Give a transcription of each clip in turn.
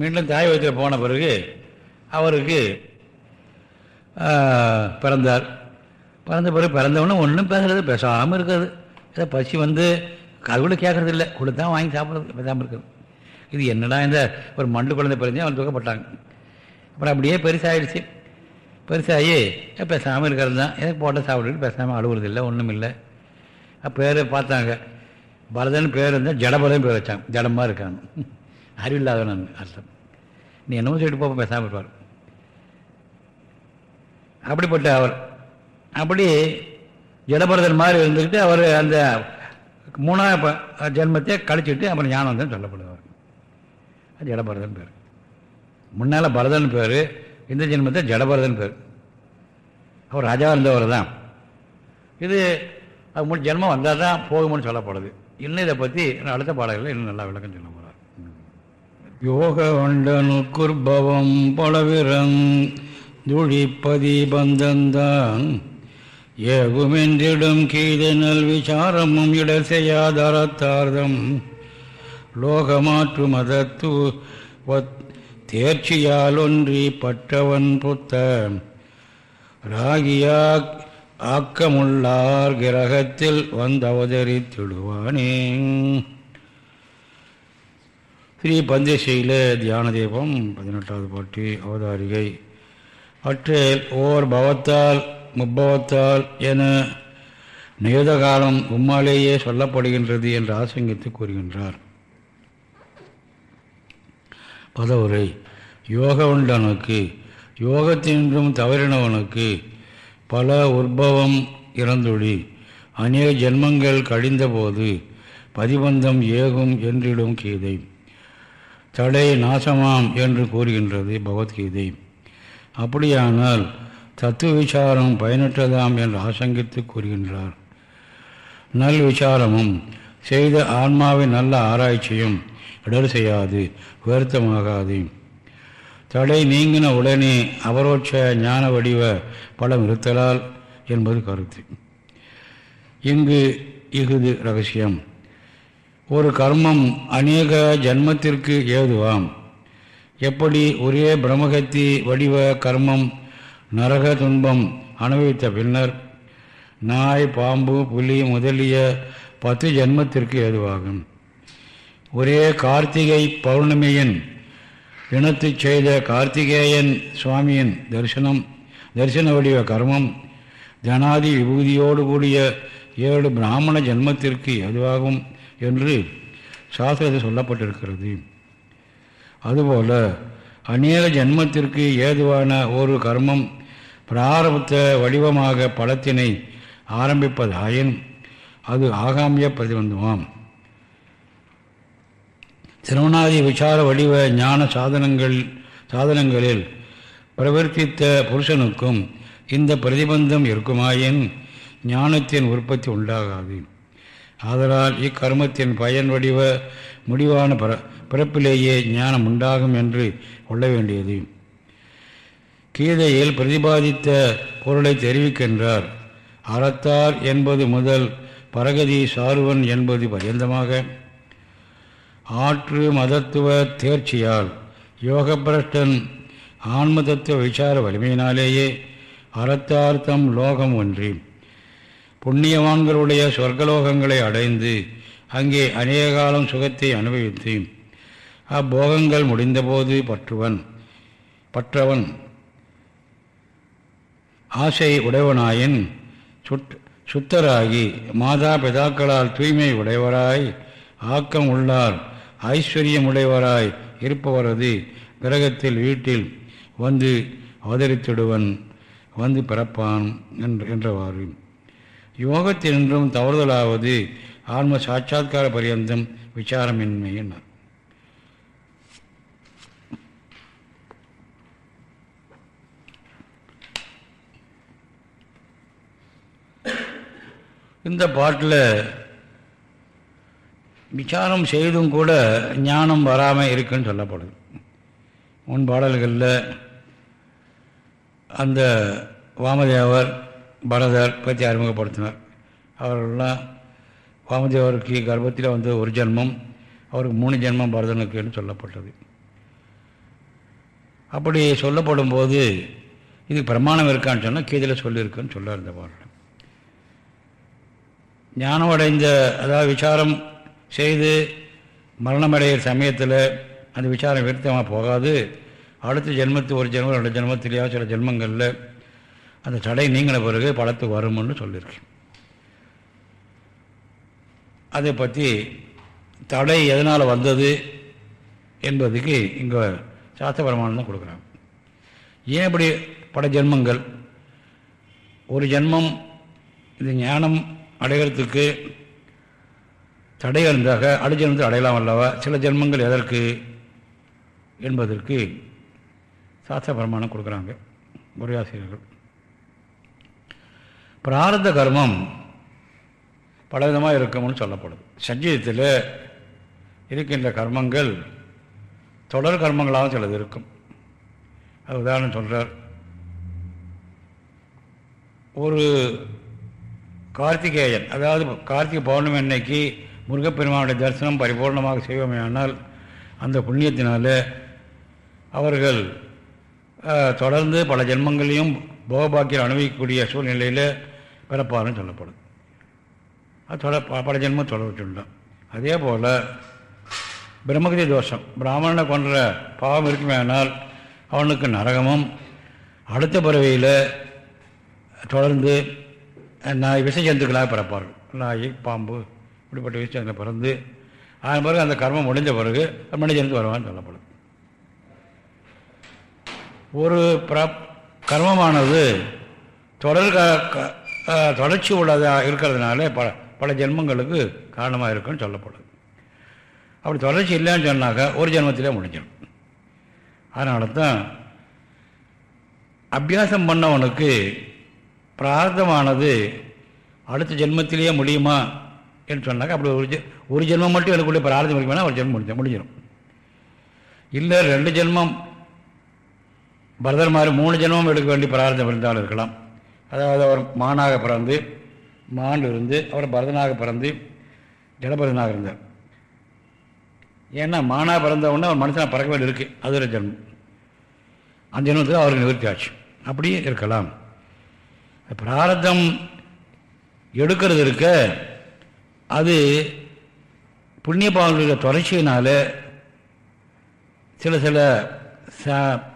மீண்டும் தாய் வயிற்றில் போன பிறகு அவருக்கு பிறந்தார். பிறந்த பிறகு பிறந்தவொடனே ஒன்றும் பேசுறது பேசாமல் இருக்கிறது. ஏதோ பசி வந்து கருவில் கேட்கறது இல்லை கொடுத்தா வாங்கி சாப்பிட்றது பேசாமல் இருக்கிறது. இது என்னடா இந்த ஒரு மண்டு குழந்தை பிறந்தே அவன் துக்கப்பட்டாங்க. அப்புறம் அப்படியே பெருசாகிடுச்சு பெருசாகி பேசாமல் இருக்கிறது தான். எதுக்கு போட்டால் சாப்பிட்டுட்டு பேசாமல் அழுகுறது இல்லை. ஒன்றும் இல்லை பேர் பார்த்தாங்க. பரதன் பேர் இருந்தால் ஜடபலன் பேர் வச்சாங்க. ஜடமாக இருக்காங்க. அறிவில்லாதவன் அர்த்தம். நீ என்னமோ சொல்லிட்டு போப்ப பேசாமல் இருப்பார். அப்படிப்பட்ட அவர். அப்படி ஜடபரதன் மாதிரி இருந்துக்கிட்டு அவர் அந்த மூணாவது ஜென்மத்தை கழிச்சுட்டு அப்புறம் ஞானம் சொல்லப்படுவார். அது ஜடபரதன் பேர். முன்னால் பரதன் பேர் இந்த ஜென்மத்தை ஜடபரதன் பேர். அவர் ராஜா இருந்தவர் தான். இது அது மூணு ஜென்மம் வந்தால் தான் போகும்னு சொல்லப்படுது. இன்னும் இதை பற்றி அடுத்த பாடல்களில் இன்னும் நல்லா விளக்கம் சொல்ல யோக வண்டனு குர்பவம் பலவிரங் துழிப்பதி பந்தந்தான் ஏகுமென்றிடும் கீதனல் விசாரமும் இடர் செய்யாதரத்தார்தம் லோகமாற்று மதத்து தேர்ச்சியால் ஒன்றி பட்டவன் புத்த. ராகியா ஆக்கமுள்ளார் கிரகத்தில் வந்தவதரித்திடுவானே ஸ்ரீ பந்தேசையில தியான தீபம் பதினெட்டாவது பாட்டு அவதாரிகை. அற்றில் ஓர் பவத்தால் முப்பவத்தால் என நியத காலம் உம்மாலேயே சொல்லப்படுகின்றது என்று ஆசங்கித்து கூறுகின்றார். பதவுரை யோக உண்டனுக்கு யோகத்தின்றும் தவறினவனுக்கு பல உற்பவம் இறந்துடி அநேக ஜென்மங்கள் கழிந்தபோது பதிபந்தம் ஏகும் என்றிடும் கீதை. தடை நாசமாம் என்று கூறுகின்றது பகவத்கீதை. அப்படியானால் தத்துவ விசாரம் பயனற்றதாம் என்று ஆசங்கித்து கூறுகின்றார். நல் விசாரமும் செய்த ஆன்மாவின் நல்ல ஆராய்ச்சியும் இடர் செய்யாது வருத்தமாகாது. தடை நீங்கின உடனே அபரோட்ச ஞான வடிவ பலம் இருத்தலால் என்பது கருத்து. இங்கு இஃது ரகசியம். ஒரு கர்மம் அநேக ஜன்மத்திற்கு ஏதுவாம். எப்படி ஒரே பிரம்மகத்தி வடிவ கர்மம் நரக துன்பம் அனுபவித்த பின்னர் நாய் பாம்பு புலி முதலிய பத்து ஜென்மத்திற்கு ஏதுவாகும். ஒரே கார்த்திகை பௌர்ணமியின் இனத்து செய்த கார்த்திகேயன் சுவாமியின் தரிசனம் தரிசன வடிவ கர்மம் ஜனாதி விபூதியோடு கூடிய ஏழு பிராமண ஜென்மத்திற்கு ஏதுவாகும். என்று சாஸ்திரத்தில் சொல்லப்பட்டிருக்கிறது. அதுபோல அநேக ஜென்மத்திற்கு ஏதுவான ஒரு கர்மம் பிராரப்த வடிவமாக பலத்தினை ஆரம்பிப்பதாயின் அது ஆகாமிய பிரதிபந்தமாம். திருவண்ணாதி விசார வடிவ ஞான சாதனங்கள் சாதனங்களில் பிரவர்த்தித்த புருஷனுக்கும் இந்த பிரதிபந்தம் இருக்குமாயின் ஞானத்தின் உற்பத்தி உண்டாகாது. ஆதலால் இக்கர்மத்தின் பயன் வடிவ முடிவான பிற பிறப்பிலேயே ஞானம் உண்டாகும் என்று கொள்ள வேண்டியது. கீதையில் பிரதிபாதித்த பொருளை தெரிவிக்கின்றார். அறத்தார் என்பது முதல் பரகதி சாருவன் என்பது பரியந்தமாக. ஆற்று மதத்துவ தேர்ச்சியால் யோகபிரஷ்டன் ஆன்ம தத்துவ விசார வலிமையினாலேயே அறத்தார்த்தம் லோகம் ஒன்றி. புண்ணியவான்களுடைய சொர்க்கலோகங்களை அடைந்து அங்கே அநேக காலம் சுகத்தை அனுபவித்து அப்போகங்கள் முடிந்தபோது பற்றுவன் பற்றவன். ஆசை உடையவனாயின் சுட் சுத்தராகி மாதா பிதாக்களால் தூய்மை உடையவராய் ஆக்கம் உள்ளார் ஐஸ்வர்யமுடையவராய் இருப்பவரது கிரகத்தில் வீட்டில் வந்து அவதரித்திடுவன் வந்து பிறப்பான் என்றவாறு. யோகத்தினின்றும் தவறுதலாவது ஆன்ம சாட்சா்கார பரியந்தம் விசாரமின்மை என்ன இந்த பாட்டில் விசாரம் செய்தும் கூட ஞானம் வராமல் இருக்குன்னு சொல்லப்படுது. முன் பாடல்களில் அந்த வாமதேவர் பரதர் பற்றி அறிமுகப்படுத்தினார். அவர்கள்லாம் வாமதேவருக்கு கர்ப்பத்தில் வந்து ஒரு ஜென்மம் அவருக்கு மூணு ஜென்மம் பரதனுக்குன்னு சொல்லப்பட்டது. அப்படி சொல்லப்படும் போது இது பிரமாணம் இருக்கான்னு சொன்னால் கீதையில் சொல்லியிருக்குன்னு சொல்ல இருந்த பாடல். ஞானம் அடைந்த அதாவது விசாரம் செய்து மரணமடைகிற சமயத்தில் அந்த விசாரம் விருத்தமாக போகாது. அடுத்த ஜென்மத்து ஒரு ஜென்மம் ரெண்டு ஜென்மத்திலேயோ சில ஜென்மங்களில் அந்த தடை நீங்கின பிறகு பழத்துக்கு வரும்னு சொல்லியிருக்கேன். அதை பற்றி தடை எதனால் வந்தது என்பதுக்கு இங்கே சாஸ்திர பிரமாணம் தான் கொடுக்குறாங்க. ஏன் இப்படி பல ஜென்மங்கள்? ஒரு ஜென்மம் இது ஞானம் அடைகிறதுக்கு தடை இருந்தாக அடுத்த ஜென்மத்தில் அடையலாம் அல்லவா? சில ஜென்மங்கள் எதற்கு என்பதற்கு சாஸ்திர பிரமாணம் கொடுக்குறாங்க உரையாசிரியர்கள் பிராரத கர்மம் பலவிதமாக இருக்கும்னு சொல்லப்படுது. சஞ்சீதத்தில் இருக்கின்ற கர்மங்கள் தொடர் கர்மங்களாகவும் சிலது இருக்கும். அது உதாரணம் சொல்கிறார் ஒரு கார்த்திகேயன் அதாவது கார்த்திகை பௌர்ணமி அன்னைக்கு முருகப்பெருமானுடைய தரிசனம் பரிபூர்ணமாக செய்வோமே ஆனால் அந்த புண்ணியத்தினால அவர்கள் தொடர்ந்து பல ஜென்மங்களையும் போகபாக்கியம் அனுபவிக்கக்கூடிய சூழ்நிலையில் பிறப்பாருன்னு சொல்லப்படும். அது தொடர் பல ஜென்மம் தொடர்ச்சிருந்தான் அதே போல் பிரம்மகதி தோஷம். பிராமணனை கொன்ற பாவம் இருக்குமே ஆனால் அவனுக்கு நரகமும் அடுத்த பறவையில் தொடர்ந்து நாய் விஷ ஜந்துக்களாக பிறப்பார்கள். நாய் பாம்பு இப்படிப்பட்ட விஷயங்களை பிறந்து அதன் பிறகு அந்த கர்மம் முடிஞ்ச பிறகு மனிதனுக்கு வருவான்னு சொல்லப்படும். ஒரு பிர கர்மமானது தொடர் தொடர்ச்சி உள்ளதாக இருக்கிறதுனால பல பல ஜென்மங்களுக்கு காரணமாக இருக்குன்னு சொல்லப்படுது. அப்படி தொடர்ச்சி இல்லைன்னு சொன்னாக்கா ஒரு ஜென்மத்திலே முடிஞ்சிடும். அதனால தான் அபியாசம் பண்ணவனுக்கு பிரார்த்தமானது அடுத்த ஜென்மத்திலேயே முடியுமா என்று சொன்னாக்கா அப்படி ஒரு ஒரு ஜென்மம் மட்டும் எனக்குள்ளே பிரார்த்தம் முடியுமா ஒரு ஜென்மம் முடிஞ்ச முடிஞ்சிடும். இல்லை ரெண்டு ஜென்மம். பரதர் மாதிரி மூணு ஜென்மம் எடுக்க வேண்டிய பிரார்த்தம் இருந்தாலும் இருக்கலாம். அதாவது அவர் மானாக பிறந்து மான் இருந்து அவர் பரதனாக பிறந்து ஜடபரதனாக இருந்தார். ஏன்னா மானாக பிறந்தவுடனே அவர் மனுஷனாக பறக்க வேண்டிய இருக்குது அது ஒரு ஜென்மம். அந்த ஜென்மத்தில் அவருக்கு நிவர்த்தி ஆச்சு. அப்படியே இருக்கலாம். பிராரதம் எடுக்கிறது இருக்க அது புண்ணிய பாவங்களுடைய தொடர்ச்சியினால சில சில ச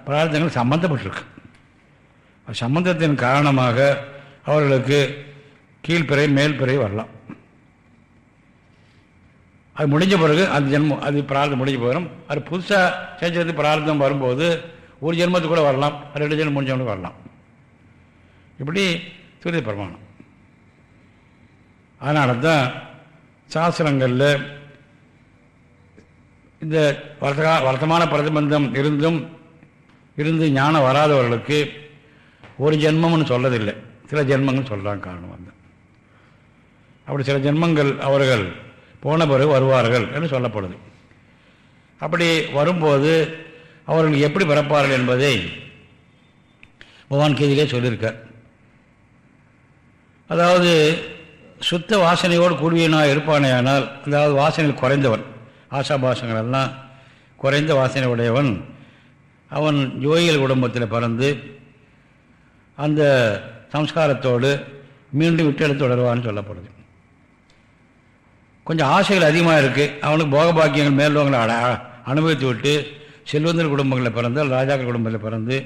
பிரார்த்தங்கள் சம்மந்தப்பட்டிருக்கு சம்பந்தத்தின் காரணமாக அவர்களுக்கு கீழ்பிறை மேல்பிறை வரலாம். அது முடிஞ்ச பிறகு அந்த ஜென்மம் அது பிரார்த்தம் முடிஞ்ச பிறகு அது புதுசாக செஞ்சது பிரார்த்தம் வரும்போது ஒரு ஜென்மத்துக்கு கூட வரலாம் ரெண்டு ஜென்மம் முடிஞ்சவனுக்கு வரலாம். இப்படி சூரிய பிரமாணம். அதனால தான் சாஸ்திரங்களில் இந்த வர்த்தகா வர்த்தமான பிரதிபந்தம் இருந்தும் இருந்து ஞானம் வராதவர்களுக்கு ஒரு ஜென்மம்னு சொல்லதில்லை. சில ஜென்மங்கள் சொல்கிறாங்க காரணம் வந்து. அப்படி சில ஜென்மங்கள் அவர்கள் போன பிறகு வருவார்கள் என்று சொல்லப்படுது. அப்படி வரும்போது அவர்கள் எப்படி பிறப்பார்கள் என்பதை பகவான் கீதையிலே சொல்லியிருக்கார். அதாவது சுத்த வாசனையோடு கூடியனாக இருப்பானே ஆனால் அதாவது வாசனைகள் குறைந்தவன் ஆசாபாசங்கள் எல்லாம் குறைந்த வாசனை உடையவன் அவன் ஜோயிகள் குடும்பத்தில் பிறந்து அந்த சம்ஸ்காரத்தோடு மீண்டும் விட்டெடுத்து தொடருவான்னு சொல்லப்படுது. கொஞ்சம் ஆசைகள் அதிகமாக இருக்குது அவனுக்கு போகபாக்கியங்கள் மேல்வங்களை அட அனுபவித்து விட்டு செல்வந்தர் குடும்பங்களில் பிறந்து ராஜாக்கள் குடும்பத்தில் பிறந்து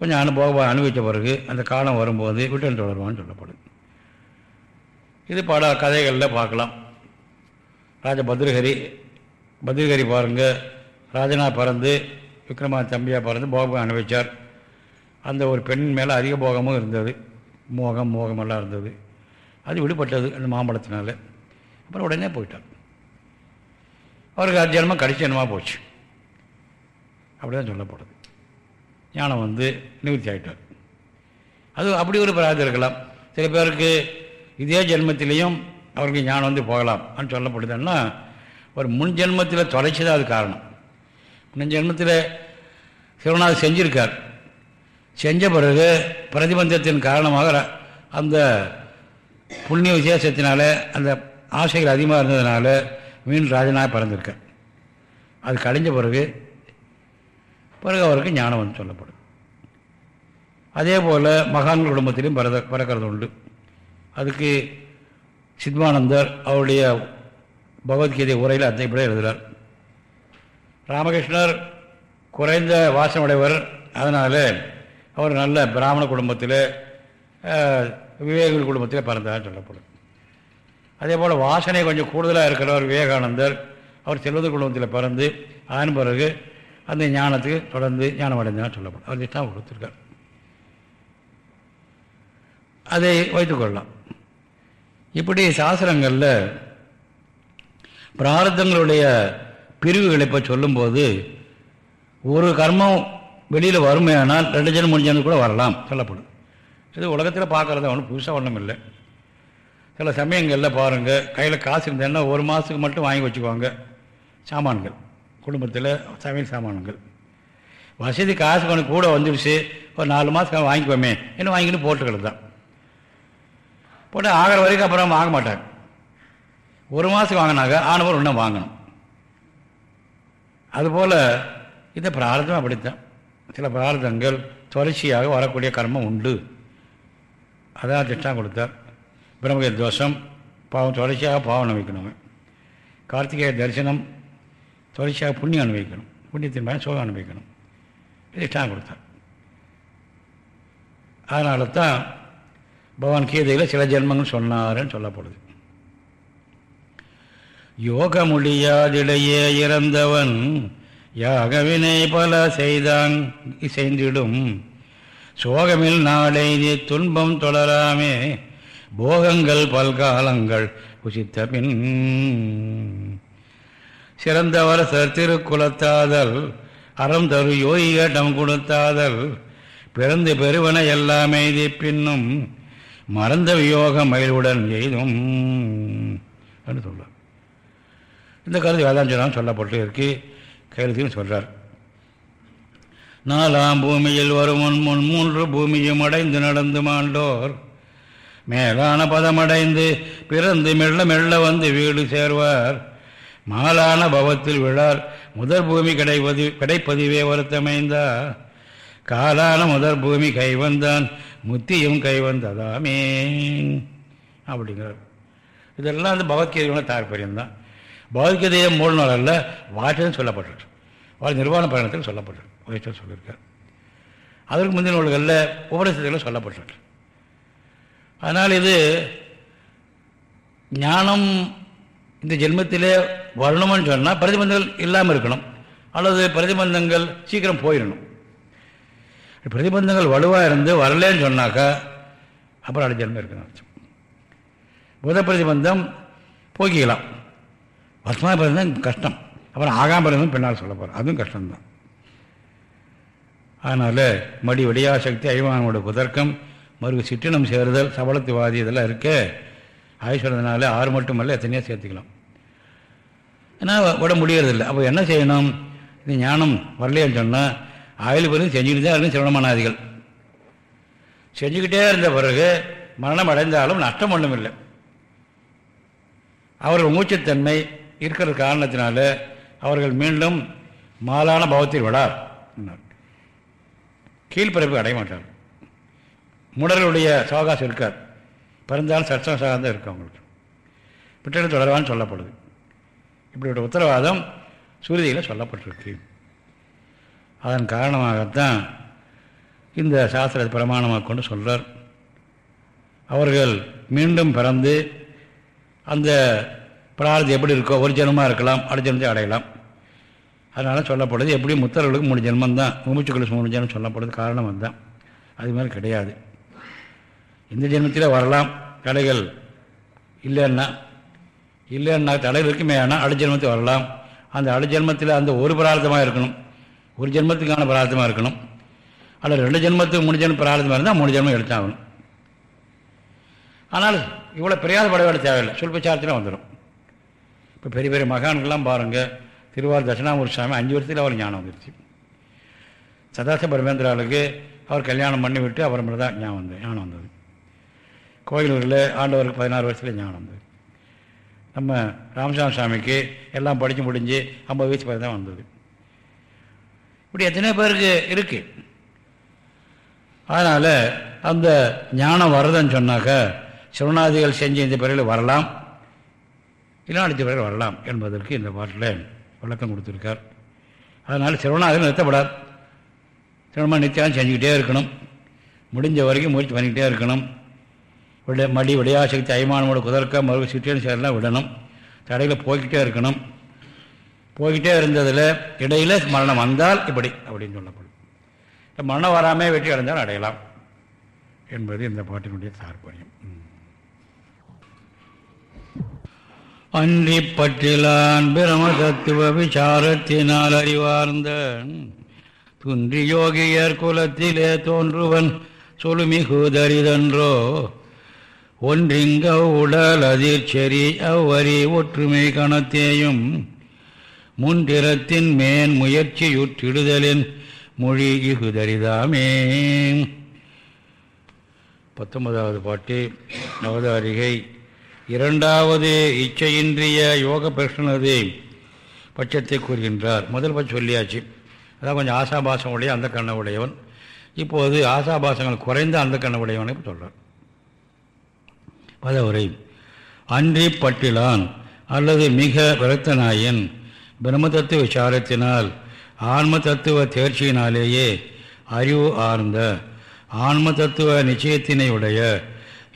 கொஞ்சம் அனுபவ அனுபவித்த பிறகு அந்த காலம் வரும்போது விட்டல் தொடருவான்னு சொல்லப்படுது. இது பல கதைகளில் பார்க்கலாம். ராஜ பத்ரஹரி பத்ரஹரி பாருங்கள் ராஜனா பிறந்து விக்ரமா தம்பியாக பிறந்து போகம் அனுபவித்தார் அந்த ஒரு பெண் மேலே அதிக போகமும் இருந்தது. மோகம் மோகமெல்லாம் இருந்தது. அது விடுபட்டது அந்த மாம்பழத்தினால. அப்புறம் உடனே போயிட்டார் அவருக்கு அது ஜென்மம் கடைசி ஜென்மமாக போச்சு. அப்படி தான் சொல்லப்படுது ஞானம் வந்து நிவர்த்தி ஆகிட்டார் அது அப்படி ஒரு பிரார்த்தம் இருக்கலாம். சில பேருக்கு இதே ஜென்மத்திலையும் அவருக்கு ஞானம் வந்து போகலாம் அப்படின்னு சொல்லப்படுதுன்னா ஒரு முன் ஜென்மத்தில் தொலைச்சி தான் அது காரணம். முன் ஜென்மத்தில் சிவநாதர் செஞ்சிருக்கார். செஞ்ச பிறகு பிரதிபந்தத்தின் காரணமாக அந்த புண்ணிய விசேஷத்தினால அந்த ஆசைகள் அதிகமாக இருந்ததுனால மீன் ராஜனாக பிறந்திருக்கார் அது கழிஞ்ச பிறகு பிறகு அவருக்கு ஞானம் வந்து சொல்லப்படும். அதே போல் மகான்கள் குடும்பத்திலையும் பிறத பிறக்கிறது உண்டு. அதுக்கு சித்மானந்தர் அவருடைய பகவத்கீதை உரையில் அத்தை இப்படி எழுதுகிறார் ராமகிருஷ்ணர் குறைந்த வாசமுடையவர் அதனால் அவர் நல்ல பிராமண குடும்பத்தில் விவேகங்கள் குடும்பத்தில் பிறந்தார் சொல்லப்படும். அதே போல் வாசனை கொஞ்சம் கூடுதலாக இருக்கிறவர் விவேகானந்தர். அவர் செல்வது குடும்பத்தில் பிறந்து அதன் பிறகு அந்த ஞானத்துக்கு தொடர்ந்து ஞானம் அடைந்தார் சொல்லப்படும். அவர் திட்டம் கொடுத்துருக்கார். அதை வைத்துக்கொள்ளலாம் இப்படி சாஸ்திரங்களில் பிரார்த்தங்களுடைய பிரிவுகளை இப்போ சொல்லும்போது ஒரு கர்மம் வெளியில் வறுமையானால் ரெண்டு ஜனம் மூணு ஜனம் கூட வரலாம். சொல்லப்படும். இது உலகத்தில் பார்க்குறது ஒன்றும் புதுசாக ஒன்றும் இல்லை. சில சமயங்களில் பாருங்கள் கையில் காசு இருந்தேன்னா ஒரு மாதத்துக்கு மட்டும் வாங்கி வச்சுக்குவாங்க. சாமான்கள். குடும்பத்தில் சமையல் சாமான்கள். வசதி காசு கொஞ்சம் கூட வந்துடுச்சு ஒரு நாலு மாதத்துக்கு வாங்கிக்குவோமே என்ன வாங்கிட்டு போட்டுக்கிறது தான். போட்டு ஆகிற வரைக்கும் அப்புறம் வாங்க மாட்டாங்க. ஒரு மாதத்துக்கு வாங்கினாங்க ஆனவர் இன்னும் வாங்கணும். அதுபோல் இந்த பிரார்த்தம் அப்படித்தான். சில பிரார்த்தங்கள் தொடர்ச்சியாக வரக்கூடிய கர்மம் உண்டு. அதான் திட்டம் கொடுத்தார். பிரம்மகை தோஷம் பாவம் தொடர்ச்சியாக பாவம் அனுபவிக்கணும். கார்த்திகேய தரிசனம் தொடர்ச்சியாக புண்ணியம் அனுபவிக்கணும். புண்ணியத்தின் மேலே சோகம் அனுபவிக்கணும். திட்டம் கொடுத்தார். அதனால தான் பகவான் கீதையில் சில ஜென்மங்கள் சொன்னார்ன்னு சொல்லப்படுது. யோக முடியாதிடையே இறந்தவன் யாகவினை பல செய்தான் செய்திடும் சோகமில் நாளை துன்பம் தொடராமே. போகங்கள் பல்காலங்கள் புசித்த பின். சிறந்தவர் திருக்குலத்தாதல் அறம் தரு யோகியிடம் கொடுத்தாதல் பிறந்து பெருவன எல்லாமே பின்னும் மறந்த வியோக மயிலுடன் எய்தும். என்று சொல்ல இந்த கருத்து வேதாஞ்சலாம் சொல்லப்பட்டு இருக்கு கையெழுத்தையும் சொல்கிறார் நாலாம் பூமியில் வரும் முன் முன் மூன்று பூமியும் அடைந்து நடந்து மாண்டோர். மேலான பதமடைந்து பிறந்து மெல்ல மெல்ல வந்து வீடு சேர்வார். மாலான பவத்தில் விழார். முதற் பூமி கிடைப்பது கிடைப்பதுவே வருத்தமைந்தா. காலான முதற் பூமி கைவந்தான். முத்தியும் கைவந்ததாமே. அப்படிங்கிறார். இதெல்லாம் அந்த பகவத்கீதையோட தாற்பயம்தான் பகவத்கீதையை மூல நாள் அல்ல வாட்சம் சொல்லப்பட்டிருக்கு. வாழ் நிர்வாண பயணத்தில் சொல்லப்பட்டிருக்கு. வயசர் சொல்லியிருக்கார். அதற்கு முந்தின நூல்களில் உபரிசத்தில் சொல்லப்பட்டிருக்கு. அதனால் இது ஞானம் இந்த ஜென்மத்திலே வரணும்னு சொன்னால் பிரதிபந்தங்கள் இல்லாமல் இருக்கணும். அல்லது பிரதிபந்தங்கள் சீக்கிரம் போயிடணும். பிரதிபந்தங்கள் வலுவாக இருந்து வரலேன்னு சொன்னாக்கா அப்புறம் அடுத்த ஜென்மம் இருக்குன்னு அர்த்தம். புத பிரதிபந்தம் போக்கிக்கலாம். வர்த்தமா பிரதிபந்தம் கஷ்டம். அப்புறம் ஆகாம பின்னால் சொல்ல போகிறோம் அதுவும் கஷ்டம்தான். அதனால் மடி விடையா சக்தி அய்வானோட புதர்க்கம் மறுகு சிற்றினம் சேருதல் சபலத்துவாதி இதெல்லாம் இருக்க. ஆயுஸ்வரதுனால ஆறு மட்டுமல்ல எத்தனையோ சேர்த்துக்கலாம். ஏன்னா விட முடியறதில்லை. அப்போ என்ன செய்யணும்? இது ஞானம் வரலையேன்னு சொன்னால் ஆயுள் பிறகு செஞ்சுக்கிட்டு தான் இருக்கும் சிரவணமானாதிகள் செஞ்சுக்கிட்டே இருந்த பிறகு மரணம் அடைந்தாலும் நஷ்டம் ஒன்றும் இல்லை அவர்கள் மூச்சுத்தன்மை இருக்கிற காரணத்தினால அவர்கள் மீண்டும் மாலான பவத்தில் விடார் கீழ்பிறப்பு அடைய மாட்டார். முடர்களுடைய சவகாசம் இருக்கார். பிறந்தாலும் சட்சம் தான் இருக்கும் அவங்களுக்கு. பிட்டல் தொடர்பான்னு சொல்லப்படுது. இப்படிப்பட்ட உத்தரவாதம் சுருதியில் சொல்லப்பட்டிருக்கு. அதன் காரணமாகத்தான் இந்த சாஸ்திரத்தை பிரமாணமாக கொண்டு சொல்கிறார் அவர்கள் மீண்டும் பிறந்து அந்த பிரார்த்தம் எப்படி இருக்கோ ஒரு ஜென்மமாக இருக்கலாம் அடுத்த ஜென்மத்தை அடையலாம். அதனால் சொல்லப்படுது எப்படியும் முத்தர்களுக்கு மூணு ஜென்மம் தான் மூச்சுக்களுக்கு மூணு ஜென்மம் சொல்லப்படுது காரணம் அதுதான். அது மாதிரி கிடையாது. இந்த ஜென்மத்தில் வரலாம் தடைகள் இல்லைன்னா இல்லைன்னா தடைகள் இருக்குமே ஆனால் அடு ஜென்மத்தில் வரலாம். அந்த அடு ஜென்மத்தில் அந்த ஒரு பிரார்த்தமாக இருக்கணும். ஒரு ஜென்மத்துக்கான பிரார்த்தமாக இருக்கணும். அல்லது ரெண்டு ஜென்மத்துக்கு மூணு ஜென்மம் பிரார்த்தமாக இருந்தால் மூணு ஜென்மம் எடுத்தாகணும். ஆனால் இவ்வளோ பிரயாசப்பட வேண்டிய தேவையில்லை. சொல்பச்சாரத்தில் வந்துடும் இப்போ பெரிய பெரிய மகான்கள்லாம் பாருங்கள் திருவாரூர் தட்சிணாமூர்த்தி சாமி அஞ்சு வருஷத்தில் அவர் ஞானம் வந்துருச்சு சதாசிவ பரமேந்திராவுக்கு அவர் கல்யாணம் பண்ணி விட்டு அப்புறமேல தான் ஞானம் வந்தது ஞானம் வந்தது. கோயிலூரில் ஆண்டவருக்கு பதினாறு வருஷத்தில் ஞானம் வந்தது. நம்ம ராமசாமி சாமிக்கு எல்லாம் படித்து முடிஞ்சு ஐம்பது வயசு பதி தான் வந்தது. இப்படி எத்தனை பேருக்கு இருக்குது அதனால் அந்த ஞானம் வருதுன்னு சொன்னாக்க சிவநாதிகள் செஞ்சு இந்த பிறகு வரலாம். இல்லை அடுத்த பேர் வரலாம் என்பதற்கு இந்த பாட்டில் விளக்கம் கொடுத்துருக்கார். அதனால் சிவநாதிகள் நிறுத்தப்படாது. சிரமமாக நித்தியம் செஞ்சுக்கிட்டே இருக்கணும். முடிஞ்ச வரைக்கும் முயற்சி பண்ணிக்கிட்டே இருக்கணும். விட மடி விடையாசக்தி அய்மானமோட குதர்க்க மறுபடியும் சிற்றியன் சேரெல்லாம் விடணும். தடையில் போய்கிட்டே இருக்கணும். போய்கிட்டே இருந்ததில் இடையில் மரணம் வந்தால் இப்படி அப்படின்னு சொல்லப்படும். மரணம் வராமல் வெற்றி அடைந்தால் அடையலாம் என்பது இந்த பாட்டினுடைய தாற்பயம். அன்றி பற்றிலான் பிரம தத்துவ விசாரத்தினால் அறிவார்ந்த துன்றி யோகியர் குலத்திலே தோன்றுவன் சொலுமிகுதறிதன்றோ ஒன்றிங்க உடல் அதிர்ச்செறி அவ்வரி ஒற்றுமை கணத்தேயும். முன்திறத்தின் மேன் முயற்சியுற்றிடுதலின் மொழி இகுதரிதாமே பத்தொன்பதாவது பாட்டு நவதாரிகை இரண்டாவது இச்சையின்றிய யோக பிரஷ்னது பட்சத்தை கூறுகின்றார். முதல் பட்சம் சொல்லியாச்சு. அதான் கொஞ்சம் ஆசாபாசம் உடைய அந்த கண்ண உடையவன் இப்போது ஆசாபாசங்கள் குறைந்த அந்த கண்ண உடையவனை சொல்கிறார் பதவுரை அன்றி பட்டிலான் அல்லது மிக விரத்தனாயன் பிரம்ம தத்துவ விசாரத்தினால் ஆன்ம தத்துவ தேர்ச்சியினாலேயே அறிவு ஆர்ந்த ஆன்ம தத்துவ நிச்சயத்தினை உடைய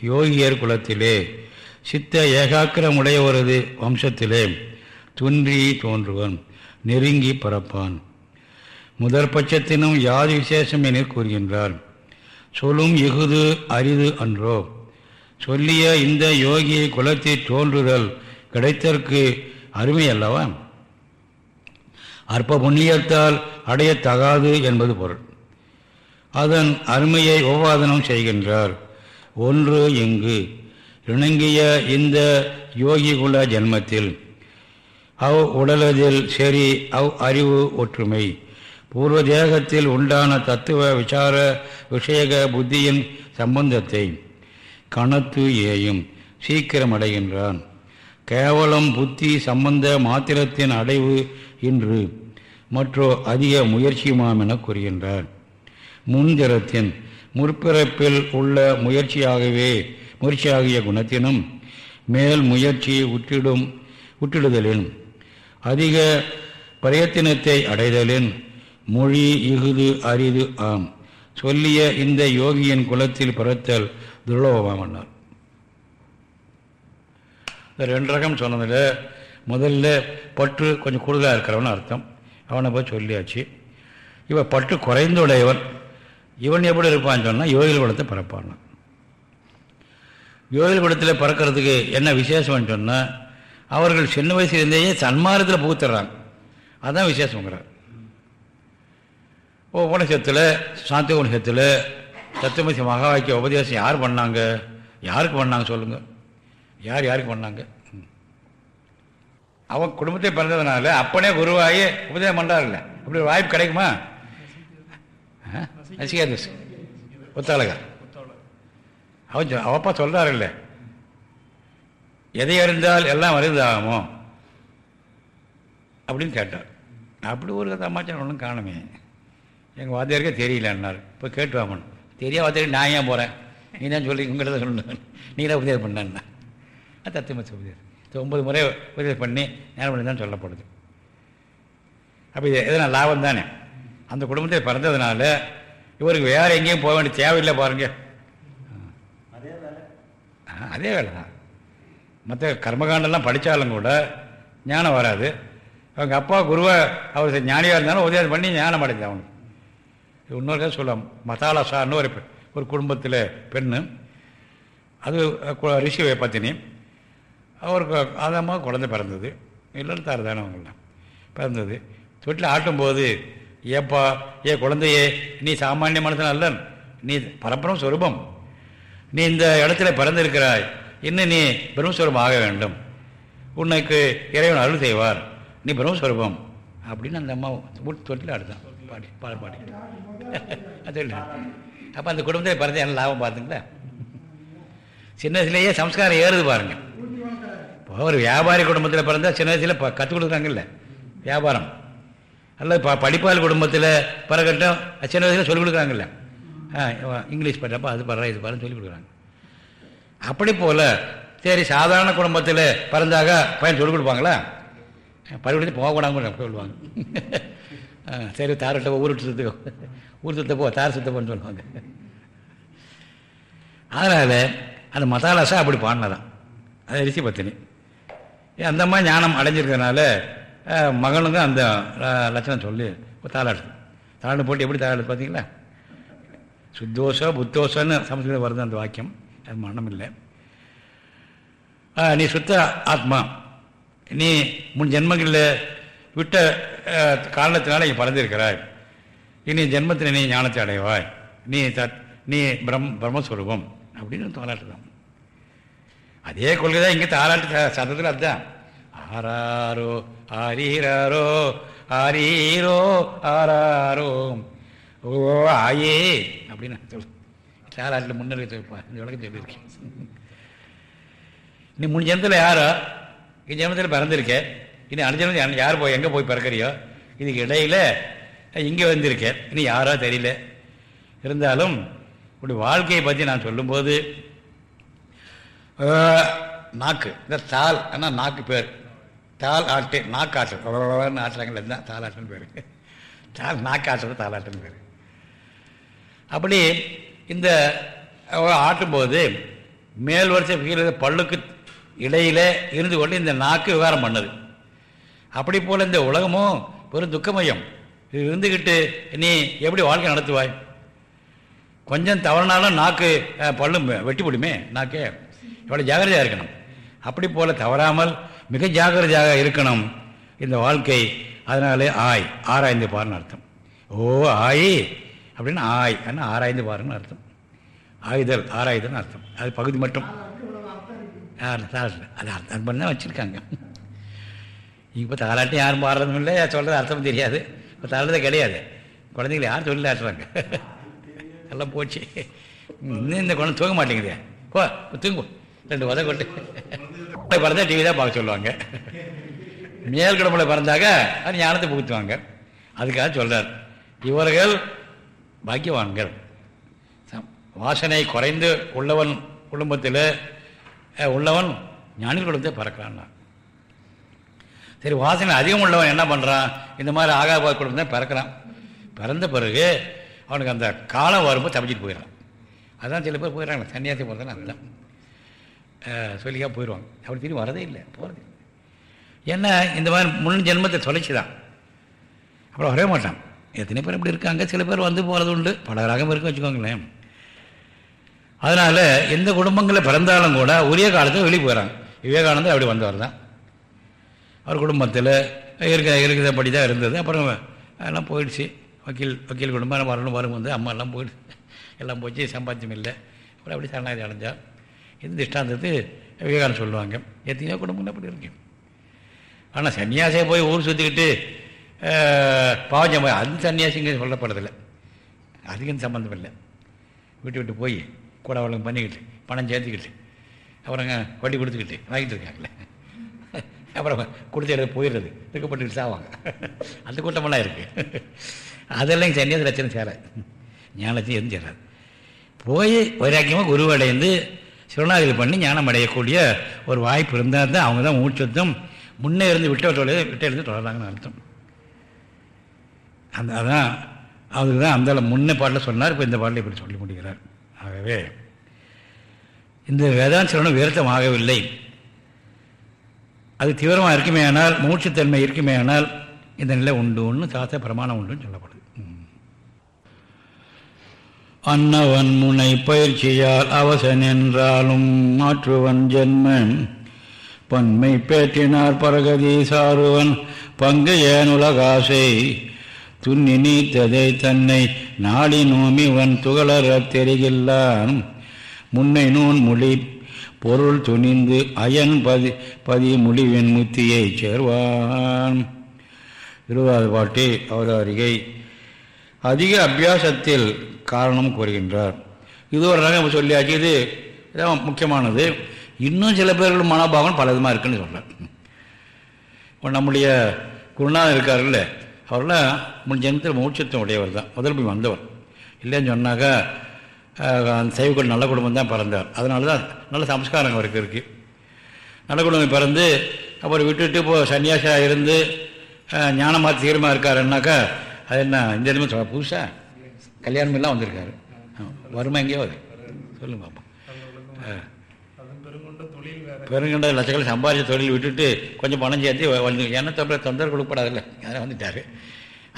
யோகியர் குலத்திலே சித்த ஏகாக்கிரமுடையவரது வம்சத்திலே துன்றி தோன்றுவன் நெருங்கி பரப்பான். முதற் பட்சத்தினும் யாது விசேஷம் என கூறுகின்றார். சொல்லும் இகுது அரிது அன்றோ. சொல்லிய இந்த யோகியை குலத்தை தோன்றுதல் கிடைத்தற்கு அருமை அல்லவா? அற்ப புண்ணியத்தால் அடையத்தகாது என்பது பொருள். அதன் அருமையை ஒவ்வாதனம் செய்கின்றார். ஒன்று இங்கு இணங்கிய இந்த யோகிகுல ஜென்மத்தில் அவ் உடலதில் சரி அவ் அறிவு ஒற்றுமை. பூர்வ தேகத்தில் உண்டான தத்துவ விசார விஷயக புத்தியின் சம்பந்தத்தை கணத்து ஏயும் சீக்கிரம் அடைகின்றான் கேவலம் புத்தி சம்பந்த மாத்திரத்தின் அடைவு இன்று மற்றோ அதிக முயற்சியுமாம் என கூறுகின்றார். முன்திறத்தின் முற்பிறப்பில் உள்ள முயற்சியாகவே முயற்சியாகிய குணத்தினும் மேல் முயற்சி உற்றிடும் உற்றிடுதலின் அதிக பிரயத்தினத்தை அடைதலின் மொழி இகுது அரிது ஆம். சொல்லிய இந்த யோகியின் குலத்தில் பிறத்தல் துர்லபமாமன்னார். இந்த ரெண்டு ரகம் சொன்னதில் முதல்ல பற்று கொஞ்சம் கூடுதலாக இருக்கிறவன் அர்த்தம். அவனை போய் சொல்லியாச்சு. இவன் பற்று குறைந்துடையவன். இவன் எப்படி இருப்பான்னு சொன்னால் யோகிகள் குலத்தை பிறப்பான் யோகில் குலத்தில் பிறக்கிறதுக்கு என்ன விசேஷம்னு சொன்னால் அவர்கள் சின்ன வயசுலேருந்தேயே சன்மானத்தில் புகுத்துறாங்க. அதுதான் விசேஷங்கிறார் ஓ உபனிஷத்தில் சாந்தி உபனிஷத்தில் சத்தியமசி மகா வாக்கிய உபதேசம் யார் பண்ணாங்க? யாருக்கு பண்ணாங்க சொல்லுங்கள் யார் யாருக்கு பண்ணாங்க? அவன் குடும்பத்தை பிறந்ததுனால அப்பனே குருவாகி உபதேசம் பண்ணுறாருல்ல அப்படி ஒரு வாய்ப்பு கிடைக்குமா? நசிகேதஸ் ஒத்தாளகா அவன் அவப்பா சொல்கிறாருல்ல எதை அறிந்தால் எல்லாம் அறிந்தாகுமோ அப்படின்னு கேட்டார். அப்படி ஒரு சமாச்சாரம் ஒன்றும் காணுமே. எங்கள் வாத்தியாருக்கே தெரியலன்னார். இப்போ கேட்டு வாங்கணும் தெரியா வாத்தியாரி நான் ஏன் போகிறேன் நீ தான் சொல்லி உங்கள்கிட்ட சொல்லணும் நீ தான் உபதேசம் பண்ணேன்னா. தத்துவமசி உபதேசம் ஒன்பது முறை உபதேசம் பண்ணி நேரம் பண்ணி தான் சொல்லப்படுது. அப்போ இது எதனால் லாபம் தானே? அந்த குடும்பத்தை பிறந்ததுனால இவருக்கு வேறு எங்கேயும் போக வேண்டிய தேவையில்லை பாருங்க. அதே வேலை தான். மற்ற கர்மகாண்டெல்லாம் படித்தாலும் கூட ஞானம் வராது. அவங்க அப்பா குருவை அவர் ஞானியாக இருந்தாலும் உதயம் பண்ணி ஞானம் அடைஞ்சு அவனுக்கு இன்னொரு கதை சொல்லலாம். மதாலாசான்னு ஒரு ஒரு குடும்பத்தில் பெண்ணு. அது ரிஷி பத்தினி. அவருக்கு ஆதமாக குழந்தை பிறந்தது. இல்லைன்னு தாரதானே அவங்களாம் பிறந்தது. தொட்டில் ஆட்டும்போது ஏப்பா ஏ குழந்தையே நீ சாமானிய மனசன் அல்ல நீ பரம்பரம் சொரூபம். நீ இந்த இடத்துல பிறந்திருக்கிறாய். இன்னும் நீ பிரம்மஸ்வரூபம் ஆக வேண்டும். உன்னைக்கு இறைவன் அருள் செய்வார். நீ பிரம்மஸ்வரூபம் அப்படின்னு அந்த அம்மா வீட்டு தொட்டில் அடுத்தான் பாடி பாட பாடி அது அப்போ அந்த குடும்பத்தை பிறந்த என்ன லாபம் பார்த்துங்களா சின்ன வயசுலேயே சம்ஸ்காரம் ஏறுது பாருங்க. இப்போ ஒரு வியாபாரி குடும்பத்தில் பிறந்தால் சின்ன வயசில் கற்றுக் கொடுக்குறாங்கல்ல. வியாபாரம். அல்லது ப படிப்பாளி குடும்பத்தில் பிறகட்டும் சின்ன வயசில் சொல்லிக் கொடுக்குறாங்கல்ல. இங்கிலீஷ் படுறப்ப அது படுறா இது பாருன்னு சொல்லிக் கொடுக்குறாங்க. அப்படி போல் சரி சாதாரண குடும்பத்தில் பிறந்தாக பையன் சொல்லிக் கொடுப்பாங்களா? பள்ளிக்கூடத்துக்கு போகக்கூடாதுன்னு சொல்லுவாங்க. ஆ, சரி தாரட்ட ஊர் சுத்தத்துக்கு ஊர் சுத்த போ தார் சுத்த போன்னு சொல்லுவாங்க. அதனால் அந்த மசாலாசா அப்படி பாடினதான். அது ரிஷி பத்தினி. அந்த மாதிரி ஞானம் அடைஞ்சிருக்கிறதுனால அஹ், மகனுக்கும் அந்த லட்சணம் சொல்லி தாளாடுது. தாளாடு போட்டு எப்படி தாளாடுது பார்த்தீங்களா சுத்தோஷோ புத்தோஷன்னு சமஸ்கிருதம் வருது அந்த வாக்கியம். அது மரணம் இல்லை நீ சுத்த ஆத்மா. நீ முன் ஜென்மங்களில் விட்ட காரணத்தினால நீ பறந்திருக்கிறாய். இனி ஜென்மத்தில் நீ ஞானத்தை அடைவாய். நீ தத் நீ பிரம் பிரம்மஸ்வரூபம் அப்படின்னு தாளாட்டுதான் அதே கொள்கை தான் இங்கே தாளாட்டு சதத்தில் அதுதான். ஆராரோ ஆரீராரோ ஆரீரோ ஆராரோ. ஓ ஆயே அப்படின்னு நான் சொல்லு சாலாட்டில் முன்னேறி சொல்லிப்பா இந்த விளக்கம் சொல்லியிருக்கேன் நீ மூணு ஜனத்தில் யாரோ? இந்த ஜனத்தில் பிறந்திருக்கேன் இனி அடுத்த யார் போய் எங்கே போய் பிறக்கறியோ? இதுக்கு இடையில இங்கே வந்திருக்கேன் இனி யாரோ தெரியல. இருந்தாலும் இப்படி வாழ்க்கையை பற்றி நான் சொல்லும்போது நாக்கு. இந்த தால் ஆனால் நாக்கு பேர். தால் ஆட்டு நாக்காற்றல் ஆட்டுறாங்களே தான் தாலாட்டுன்னு பேர். தால் நாக்காற்றல் தாலாட்டுன்னு பேர். அப்படி இந்த ஆட்டும்போது மேல் வரிசை கீழே பல்லுக்கு இடையில இருந்து கொண்டு இந்த நாக்கு விவகாரம் பண்ணுது. அப்படி போல் இந்த உலகமும் பெரும் துக்கமயம். இது இருந்துக்கிட்டு நீ எப்படி வாழ்க்கை நடத்துவாய்? கொஞ்சம் தவறினாலும் நாக்கு பல்லும் வெட்டி போடுமே நாக்கே. இவ்வளோ ஜாகிரதையாக இருக்கணும். அப்படி போல தவறாமல் மிக ஜாகிரதையாக இருக்கணும். இந்த வாழ்க்கை அதனாலே ஆய் ஆராய்ந்து பாருன்னு அர்த்தம். ஓ ஆயி அப்படின்னு ஆய் ஆனால் ஆராய்ந்து பாருங்கன்னு அர்த்தம். ஆயுதல் ஆராய்தல்னு அர்த்தம். அது பகுதி மட்டும். அது அர்த்தம் பண்ணி தான் வச்சுருக்காங்க. இப்போ தாலாட்டி யாரும் பாடுறதும் இல்லை சொல்கிறது அர்த்தம் தெரியாது. இப்போ தாளாட்டே கிடையாது. குழந்தைங்களை யாரும் சொல்லி ஆட்டுறாங்க? எல்லாம் போச்சு. இன்னும் இந்த குழந்தை தூங்க மாட்டேங்குது. போ தூங்குவோம் ரெண்டு உத கொட்டு. பிறந்தா டிவி தான் பார்க்க சொல்லுவாங்க. மேல் கடம்புல பிறந்தாக்க அது ஞானத்தை புகுத்துவாங்க. அதுக்காக சொல்கிறார் இவர்கள் பாக்கியவான்கள். வாசனை குறைந்து உள்ளவன் குடும்பத்தில் உள்ளவன் ஞானிகள் குடும்பத்தை பிறக்கிறான் சரி வாசனை அதிகம் உள்ளவன் என்ன பண்ணுறான் இந்த மாதிரி ஆகாபாத குடும்பம் தான் பிறக்கிறான். பிறந்த பிறகு அவனுக்கு அந்த காலம் வரும்போது தப்பிச்சிட்டு போயிடறான். அதான் சில பேர் போயிடறாங்க சன்னியாசி போகிறதுனா அதுதான் சொல்லிக்காக சொல்லிக்கா போயிடுவாங்க. அப்படி திரும்பி வரதே இல்லை போகிறது ஏன்னா இந்த மாதிரி முன் ஜென்மத்தை தொலைச்சி தான் அப்புறம் வரவே மாட்டான். எத்தனை பேர் இப்படி இருக்காங்க? சில பேர் வந்து போகிறது உண்டு. பல ரகம் இருக்கு வச்சுக்கோங்களேன். அதனால் எந்த குடும்பங்களில் பிறந்தாலும் கூட உரிய காலத்தில் வெளியே போயிடறாங்க விவேகானந்தர் அப்படி வந்தவர் தான். அவர் குடும்பத்தில் இருக்க இருக்கிறபடி தான் இருந்தது. அப்புறம் எல்லாம் போயிடுச்சு. வக்கீல் வக்கீல் குடும்பம் வரணும் வரும் வந்து அம்மா எல்லாம் போயிடுச்சு. எல்லாம் போச்சு சம்பாத்தியம் இல்லை. அப்புறம் அப்படி சரணாகி அடைஞ்சார். இது திஷ்டாந்தத்து விவேகானந்தர் சொல்லுவாங்க. எத்தனையோ குடும்பங்கள் அப்படி இருக்கு. ஆனால் சன்னியாசியை போய் ஊர் சுற்றிக்கிட்டு பாவஞ்சம் அது சன்னியாசிங்க சொல்லப்படுறதில்லை. அதுக்கும் சம்மந்தம் இல்லை. விட்டு விட்டு போய் கூட அவளுக்கு பண்ணிக்கிட்டு பணம் சேர்த்துக்கிட்டு அப்புறங்க வட்டி கொடுத்துக்கிட்டு வாங்கிட்டு இருக்காங்களே. அப்புறம் கொடுத்த இடத்துல போயிடுறது. இருக்கப்பட்டுக்கிட்டு சாவாங்க. அந்த கூட்டமெல்லாம் இருக்குது அதெல்லாம் சன்னியாசி லட்சணம் சேராது ஞானத்தையும் எதுவும் சேராது. போய் வைராக்கியமாக குருவடைந்து சிவநாதிரி பண்ணி ஞானம் அடையக்கூடிய ஒரு வாய்ப்பு இருந்தால் தான் அவங்க தான் மூச்சத்தும் முன்னே இருந்து விட்டவர்களோட விட்ட இருந்து தொடர்றாங்கன்னு அர்த்தம். அந்த அதான் அதுக்கு தான் அந்த முன்ன பாட்டில் சொன்னார் இப்போ இந்த பாட்டில் இப்படி சொல்லி முடிகிறார் ஆகவே இந்த வேதாந்த சிரவணம் ஆகவில்லை அது தீவிரமாக இருக்குமே ஆனால் மூச்சுத்தன்மை இருக்குமே ஆனால் இந்த நிலை உண்டு ஒன்று சாஸ்திர பிரமாணம் உண்டுன்னு சொல்லப்படுது. அன்னவன் முனை பயிற்சியால் அவசன் என்றாலும் மாற்றுவன் ஜென்மன். பன்மை பேற்றினார் பரகதி சாருவன் பங்கு ஏன் உலகாசை துண்ணி நீத்ததை தன்னை நாளி நோமி வன் துகளறத் தெரிகில்லான். முன்னை நூன் மொழி பொருள் துணிந்து அயன் பதி பதி முடிவின் முத்தியைச் சேர்வான். இருபதாவது பாட்டி அவதாரிகை. அதிக அபியாசத்தில் காரணம் கூறுகின்றார். இது ஒரு ரகம் சொல்லியாச்சு. இது முக்கியமானது. இன்னும் சில பேர்கள் மனோபாவம் பல விதமாக இருக்குன்னு சொல்கிறார் இப்போ நம்முடைய குருநாதன் இருக்காருல்ல அவரெல்லாம் முன் ஜென்மத்தில் மூச்சத்தம் உடையவர் தான். முதல் போய் வந்தவர். இல்லைன்னு சொன்னாக்கா அந்த சைவக்குள் நல்ல குடும்பம் தான் பிறந்தார். அதனால தான் நல்ல சம்ஸ்காரம் அவருக்கு இருக்குது நல்ல குடும்பம் பிறந்து அப்புறம் விட்டுட்டு இப்போ சன்னியாசியாக இருந்து ஞானமாக தீரமாக இருக்காருன்னாக்கா அது என்ன இந்த இடமே சொல்ல புதுசாக கல்யாணம் எல்லாம் வந்திருக்காரு. வருமா எங்கேயோ அது சொல்லுங்க பாப்பா பெருங்கண்ட லட்சக்கணக்கில் சம்பாதிச்ச தொழில் விட்டுட்டு கொஞ்சம் பணம் சேர்த்து வந்து என்ன தொழில் தொந்தரவு கொடுக்கப்படாதில்ல அதெல்லாம் வந்துட்டார்.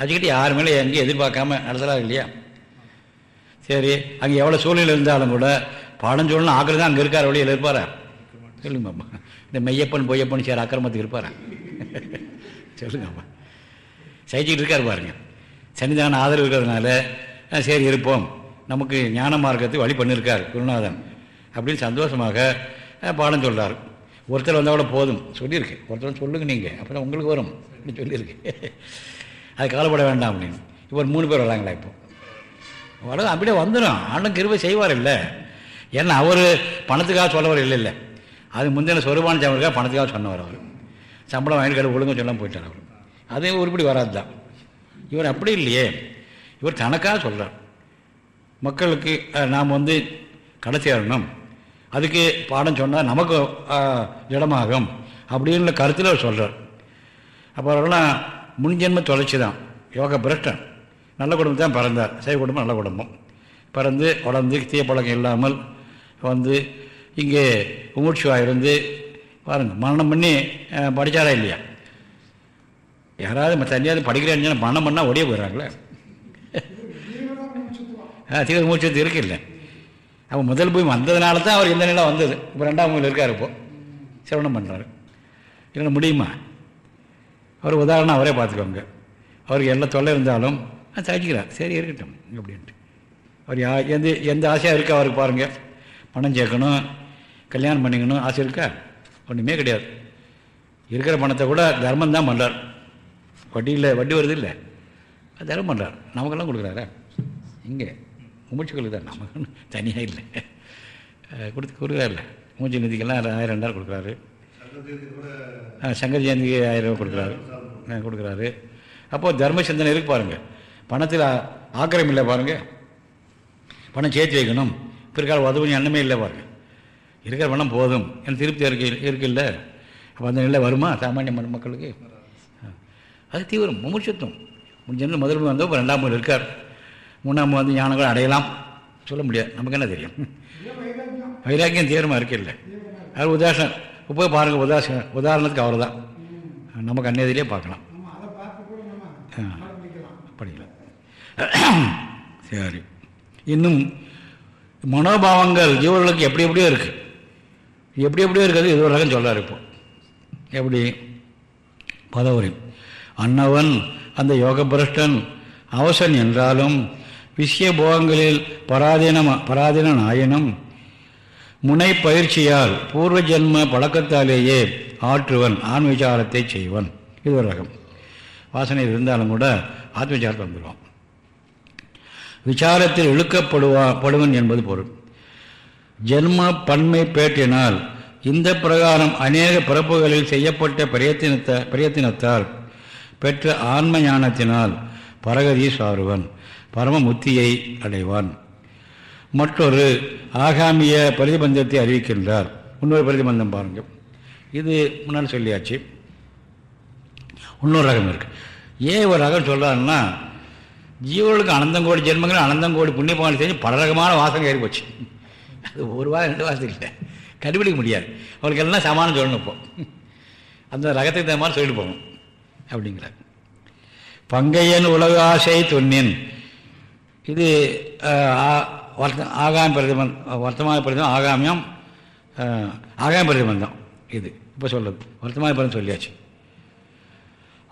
அதுக்கிட்ட யார் மேலே எங்கேயும் எதிர்பார்க்காம நடத்தலாம் இல்லையா? சரி அங்கே எவ்வளோ சூழ்நிலை இருந்தாலும் கூட பாடம் சொல்லணும் ஆக்கிறது தான் அங்கே இருக்கார் வழியில் இருப்பாரா? சொல்லுங்கம்மா இந்த மெய்யப்பன் பொய்யப்பன் சேர் அக்கிரமத்துக்கு இருப்பாரா? சொல்லுங்கம்மா சைச்சிக்கிட்டு இருக்கார் பாருங்க. சன்னிதான ஆதரவு இருக்கிறதுனால சரி இருப்போம். நமக்கு ஞான மார்க்கத்தை வழி பண்ணியிருக்கார் குருநாதன். அப்படின்னு சந்தோஷமாக பாடம் சொல்கிறார் ஒருத்தர் வந்தால் கூட போதும். சொல்லியிருக்கு. ஒருத்தர் சொல்லுங்க நீங்கள் அப்புறம் உங்களுக்கு வரும். அப்படின்னு சொல்லியிருக்கு. அது கவலைப்பட வேண்டாம் அப்படின்னு. இப்போ மூணு பேர் வராங்களா இப்போ? வர அப்படியே வந்துடும் ஆண்டும் கிருபை செய்வார் இல்லை. ஏன்னா அவர் பணத்துக்காக சொல்லவர் இல்லை இல்லை. அது முந்தின சொருபான சாமிக்காக பணத்துக்காக சொன்னவர் அவர். சம்பளம் வாங்கிட்டு ஒழுங்கு சொல்லாமல் போயிட்டார் அவர். அதையும் உருப்படி வராது தான் இவர் அப்படி இல்லையே. இவர் தனக்காக சொல்கிறார் மக்களுக்கு நாம் வந்து கடை வரணும் அதுக்கு பாடம் சொன்னால் நமக்கு இடமாகும் அப்படின்னு கருத்தில் அவர் சொல்கிறார் அப்போ அவரெல்லாம் முன்ஜென்ம தொலைச்சி தான். யோக பிரஷ்டன். நல்ல குடும்பம் தான் பிறந்தார். சைவ குடும்பம் நல்ல குடும்பம். பிறந்து வளர்ந்து தீய பழக்கம் இல்லாமல் வந்து இங்கே உமூட்சிவாக இருந்து பாருங்கள் மரணம் பண்ணி படித்தாரா இல்லையா? யாராவது தனியாவது படிக்கிறேன்னு மரணம் பண்ணால் ஒடியே போயிடறாங்களே? தீவிர மூச்சு இருக்கு இல்லை. அப்போ முதல் பூமி வந்ததுனால தான் அவர் இந்த நிலை வந்தது. இப்போ ரெண்டாம் பூமியில் இருக்கார் இப்போது சிரவணம் பண்ணுறாரு இல்லை முடியுமா? அவர் உதாரணம் அவரே பார்த்துக்கோங்க. அவருக்கு எல்லாம் தொல்லை இருந்தாலும் சகிக்கிறார் சரி இருக்கட்டும் அப்படின்ட்டு. அவர் யா எந்த எந்த ஆசையாக இருக்கா அவருக்கு பாருங்கள் பணம் சேர்க்கணும் கல்யாணம் பண்ணிக்கணும் ஆசை இருக்கா? ஒன்றுமே கிடையாது. இருக்கிற பணத்தை கூட தர்மம் தான் பண்ணுறார் வட்டி இல்லை வட்டி வருது இல்லை? தர்மம் பண்ணுறார் நமக்கெல்லாம் கொடுக்குறாரா? இங்கே. மூச்சுக்களுக்கு தான் நமக்கு தனியாக இல்லை. கொடுத்து கொடுக்குறாருல மூச்சு நிதிக்கெல்லாம் ஆயிரம் ரெண்டாயிரம் கொடுக்குறாரு. சங்கர் ஜெயந்திக்கு ஆயிரம் ரூபா கொடுக்குறாரு. கொடுக்குறாரு. அப்போது தர்ம சிந்தனை இருக்கு பாருங்கள் பணத்தில் ஆக்கிரம் இல்லை பாருங்கள் பணம் சேர்த்து வைக்கணும். பிற்கால உதவி எண்ணமே இல்லை பாருங்கள் இருக்கிற பணம் போதும். எனக்கு திருப்தி இருக்கு இருக்குல்ல அப்போ அந்த நிலை வருமா? சாமானிய மக்களுக்கு? அது தீவிரம். முமுட்சத்துவம் முடிஞ்ச முதல் வந்தோம் இப்போ ரெண்டாம் மூணு இருக்கார். மூணாம் வந்து ஞானங்கள் அடையலாம். சொல்ல முடியாது. நமக்கு என்ன தெரியும்? வைராக்கியம் தீவிரமாக இருக்குல்ல அது உதாசம் இப்போ பாருங்கள் உதாச உதாரணத்துக்கு அவர் தான் நமக்கு அந்நியதிலே பார்க்கலாம் படிக்கலாம் சரி. இன்னும் மனோபாவங்கள் ஜீவர்களுக்கு எப்படி எப்படியோ இருக்குது எப்படி எப்படியோ இருக்கிறது இது ஒரு ரகம் சொல்கிறார் இப்போ. எப்படி? பதவுரை. அன்னவன் அந்த யோக பிரஷ்டன் அவசன் என்றாலும் விஷய போகங்களில் பராதீன பராதீன நாயனும் முனை பயிற்சியால் பூர்வ ஜென்ம பழக்கத்தாலேயே ஆற்றுவன் ஆன்ம விசாரத்தை செய்வன். இது ஒரு ரகம். வாசனை இருந்தாலும் கூட ஆத்ம விசாரத்தை வந்துடுவான் விசாரத்தில் இழுக்கப்படுவா படுவன் என்பது பொருள். ஜென்ம பன்மை பேட்டினால் இந்த பிரகாரம் அநேக பிறப்புகளில் செய்யப்பட்ட பிரயத்தினத்த பிரயத்தினத்தால் பெற்ற ஆன்ம ஞானத்தினால் பரகதி சாருவன். பரம முத்தியை அடைவான். மற்றொரு ஆகாமிய பிரதிபந்தத்தை அறிவிக்கின்றார். இன்னொரு பிரதிபந்தம் பாருங்கள். இது முன்னால் சொல்லியாச்சு. இன்னொரு ரகம் இருக்கு. ஏன் ஒரு ரகம் சொல்கிறாருன்னா ஜீவர்களுக்கு அனந்தங்கோடி ஜென்மங்கள் அனந்தங்கோடி புண்ணியபாலம் செஞ்சு பல ரகமான வாசகம் ஏறி போச்சு. அது ஒரு வாரம் ரெண்டு வாசம் இல்லை. கண்டுபிடிக்க முடியாது. அவளுக்கு எல்லாம் சமானம் சொல்லணும் இப்போ. அந்த ரகத்துக்கு தகுந்த மாதிரி சொல்லிட்டு போகணும். அப்படிங்கிறார். பங்கையன் உலக ஆசை துண்ணின் இது ஆகாமி ஆகாம பிரதிபந் வர்த்தமான பிரதிபம் ஆகாமியம் ஆகாமி பிரதிபந்தம். இது இப்போ சொல்லுது வர்த்தமான பிரதம் சொல்லியாச்சு.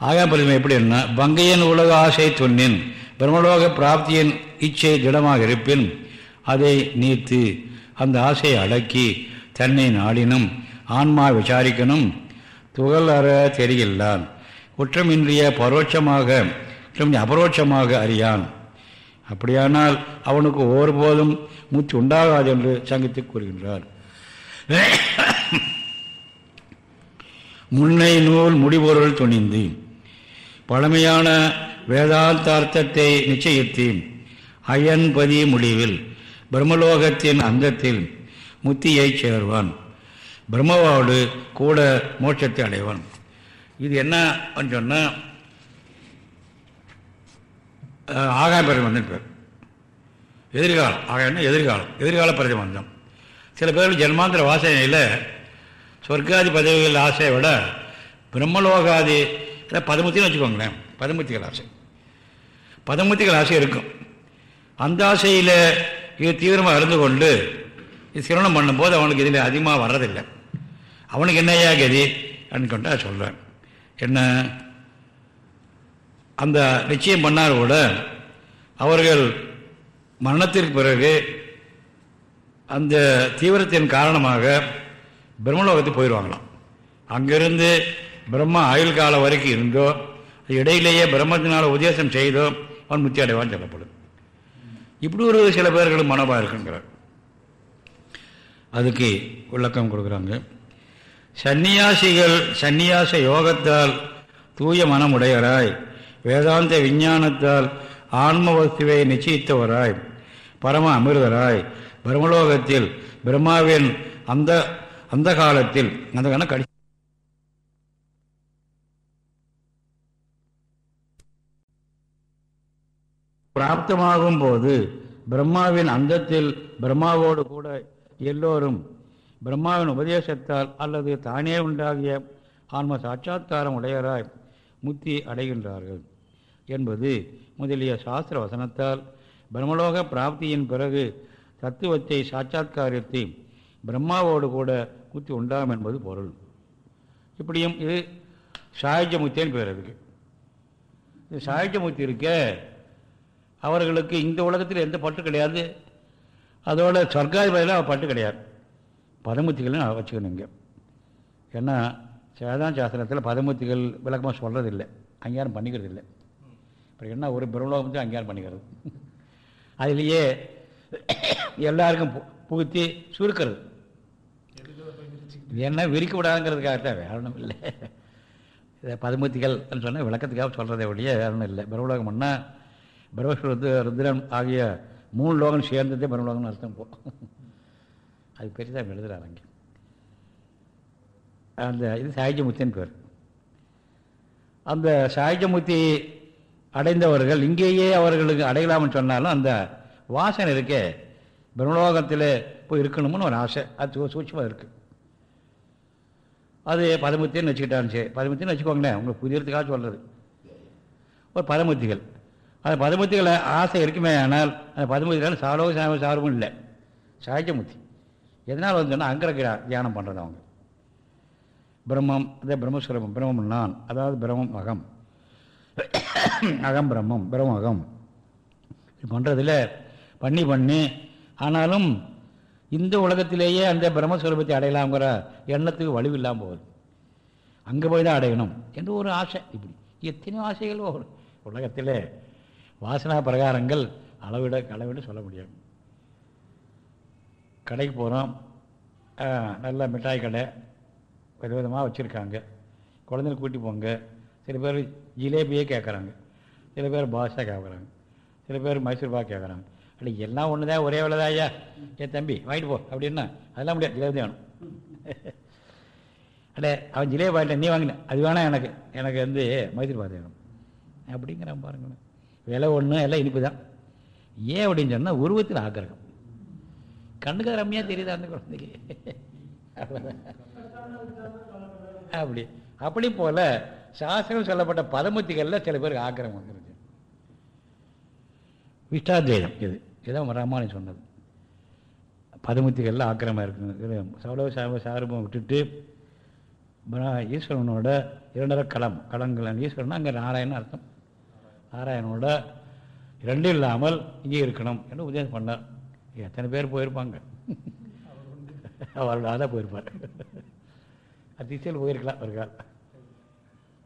ஆகாமி பிரதிபம் எப்படின்னா பங்கையின் உலக ஆசை துண்ணின் பிரம்மலோக பிராப்தியின் இச்சை திடமாக இருப்பின் அதை நீத்து அந்த ஆசையை அடக்கி தன்னை நாடினும் ஆன்மா விசாரிக்கணும். துகள் அற தெரியலான் குற்றமின்றிய பரோட்சமாக அபரோட்சமாக அறியான். அப்படியானால் அவனுக்கு ஒருபோதும் மூச்சு உண்டாகாது என்று சங்கத்தை கூறுகின்றார். முன்னை நூல் முடிபொருள் துணிந்து பழமையான வேதாந்தார்த்தத்தை நிச்சயித்தேன். அயன்பதி முடிவில் பிரம்மலோகத்தின் அந்தத்தில் முத்தியைச் சேர்வான். பிரம்மவாடு கூட மோட்சத்தை அடைவான். இது என்ன சொன்னால் ஆகாய பிரதிபந்தன் பேர் எதிர்காலம். ஆகாயம்னா எதிர்காலம். எதிர்கால பிரதிபந்தம் சில பேர் ஜென்மாந்திர வாசனையில் சொர்க்காதி பதவிகள் ஆசையை விட பிரம்மலோகாதி பதமுத்தின்னு வச்சுக்கோங்களேன். பதமுத்திகள் ஆசை. பதமுத்திகள் ஆசை இருக்கும். அந்த ஆசையில் இது தீவிரமாக இருந்து கொண்டு இது சிரவணம் பண்ணும்போது அவனுக்கு இதில் அதிகமாக வர்றதில்லை. அவனுக்கு என்னையா கதி? அப்படின்னு கொண்டு சொல்கிறேன் என்ன? அந்த நிச்சயம் பண்ணார் கூட அவர்கள் மரணத்திற்கு பிறகு அந்த தீவிரத்தின் காரணமாக பிரம்மலோகத்துக்கு போயிடுவாங்களாம் அங்கிருந்து பிரம்மா ஆயுள் காலம் வரைக்கும் இருந்தோ இடையிலேயே பிரம்மத்தினால் உத்தேசம் செய்தோ அவன் முத்தி அடைவான்னு சொல்லப்படும். இப்படி ஒரு சில பேர்களும் மனபாக இருக்குங்கிறார் அதுக்கு விளக்கம் கொடுக்குறாங்க. சந்நியாசிகள் சன்னியாச யோகத்தால் தூய மனமுடையராய் வேதாந்த விஞ்ஞானத்தால் ஆன்ம வஸ்துவை நிச்சயித்தவராய் பரம அமிர்தராய் பிரம்மலோகத்தில் பிரம்மாவின் அந்த அந்த காலத்தில் அந்த கணக்கு கடி பிராப்தமாகும் போது பிரம்மாவின் அந்தத்தில் பிரம்மாவோடு கூட எல்லோரும் பிரம்மாவின் உபதேசத்தால் அல்லது தானே உண்டாகிய ஆன்ம சாட்சா்காரம் உடையராய் முத்தி அடைகின்றார்கள். என்பது முதலிய சாஸ்திர வசனத்தால் பிரம்மலோக பிராப்தியின் பிறகு தத்துவத்தை சாட்சாத்காரியத்தை பிரம்மாவோடு கூட குத்தி உண்டாகும் என்பது பொருள். இப்படியும் இது சாயுஜமுத்தின்னு பேர் அதுக்கு. இது சாயுஜமுத்தி இருக்க அவர்களுக்கு இந்த உலகத்தில் எந்த பட்டு கிடையாது. அதோட சொர்க்காதிபதியில் பட்டு கிடையாது. பதமுத்திகள்னு வச்சுக்கணுங்க ஏன்னா சேதான் சாஸ்திரத்தில் பதமுத்திகள் விளக்கமாக சொல்கிறதில்லை அங்கேயாரும் பண்ணிக்கிறது இல்லை அப்புறம் என்ன ஒரு பிரம்மலோகத்தையும் அங்கீகாரம் பண்ணிக்கிறது. அதுலேயே எல்லாருக்கும் பு புகுத்தி சுருக்கிறது. என்ன விரிக்க விடாதுங்கிறதுக்காகத்தான் வேற ஒன்றும் இல்லை. இதை பதுமூத்திகள் சொன்னால் விளக்கத்துக்காக சொல்கிறதே ஒழிய வேற ஒன்றும் இல்லை. பிரம்மலோகம்னா பண்ணால் ருத்ரன் ஆகிய மூணு லோகம் சேர்ந்ததே பிரம்மலோகம்னு அர்த்தம் போ. அது பெரிதாக எழுதுறாரு அங்கே. அந்த இது சாகிஜமுத்தின்னு பேர். அந்த சாகிஜமுத்தி அடைந்தவர்கள் இங்கேயே அவர்களுக்கு அடையலாம்னு சொன்னாலும் அந்த வாசனை இருக்கே. பிரம்மலோகத்தில் போய் இருக்கணும்னு ஒரு ஆசை. அது சூட்சமாக இருக்குது அது பதமுத்தின்னு வச்சுக்கிட்டாலும் சரி. பதமுத்தின்னு வச்சுக்கோங்களேன் உங்களுக்கு புதியறதுக்காக சொல்கிறது ஒரு பதமுத்திகள் அந்த பதமுத்திகளை ஆசை இருக்குமே ஆனால் அந்த பதமுத்திகள் சாலோ சாம சார்பும் இல்லை. சாய்ஜமுத்தி எதனால் வந்து சொன்னால் அங்கரகிரா தியானம் பண்ணுறது அவங்க. பிரம்மம் அதே பிரம்மஸ்வரமம் பிரம்மம் நான் அதாவது பிரம்மம் அகம். அகம் பிரம்மம் பிரம்ம அகம். இது பண்ணுறதில் பண்ணி பண்ணி. ஆனாலும் இந்த உலகத்திலேயே அந்த பிரம்மஸ்வரூபத்தை அடையலாங்கிற எண்ணத்துக்கு வலுவில்லாமல் போகுது. அங்கே போய் தான் அடையணும் என்று ஒரு ஆசை. இப்படி எத்தனையோ ஆசைகள் வரும். உலகத்தில் வாசனா பிரகாரங்கள் அளவிட அளவிட சொல்ல முடியாது. கடைக்கு போகிறோம் நல்ல மிட்டாய் கடை வித விதமாக வச்சுருக்காங்க. குழந்தைங்க கூட்டி போங்க. சில பேர் ஜிலேபியே கேட்குறாங்க. சில பேர் பாஷா கேட்குறாங்க. சில பேர் மைசூர் பாக் கேட்குறாங்க. அப்படி எல்லாம் ஒன்று தான் ஒரே வேலை தான் ஐயா? ஏன் தம்பி வாங்கிட்டு போ. அப்படின்னா அதெல்லாம் முடியாது. ஜிலேபி வேணும். அடே அவன் ஜிலேபி வாங்கிட்ட நீ வாங்கின. அது வேணாம் எனக்கு. எனக்கு வந்து மைசூர் பாக் வேணும். அப்படிங்கிறான் பாருங்களேன் விலை ஒன்று எல்லாம் இனிப்பு தான். ஏன் அப்படின்னு சொன்னால் உருவத்தில் ஆக்கிரகம். கண்ணுக்கு ரம்மியாக தெரியுது அந்த குழந்தைக்கு? அப்படி. அப்படி போல சாஸ்திரம் சொல்லப்பட்ட பதமுத்திகளில் சில பேருக்கு ஆக்கிரகம் வந்துருச்சு. விஷ்டாத்வைதம் இது. இதான் ராமாயணம் சொன்னது. பதமுத்திகளில் ஆக்கிரமாக இருக்குது சௌலவ சாப சாரபம் விட்டுட்டு ஈஸ்வரனோட இரண்டரை களம் களங்கள். ஈஸ்வரன் அங்கே நாராயணன் அர்த்தம். நாராயணனோட ரெண்டும் இல்லாமல் இங்கே இருக்கணும் என்று உதயம் பண்ணார். எத்தனை பேர் போயிருப்பாங்க? அவரோட அதான் போயிருப்பார். அதிசயில் போயிருக்கலாம் ஒரு கால்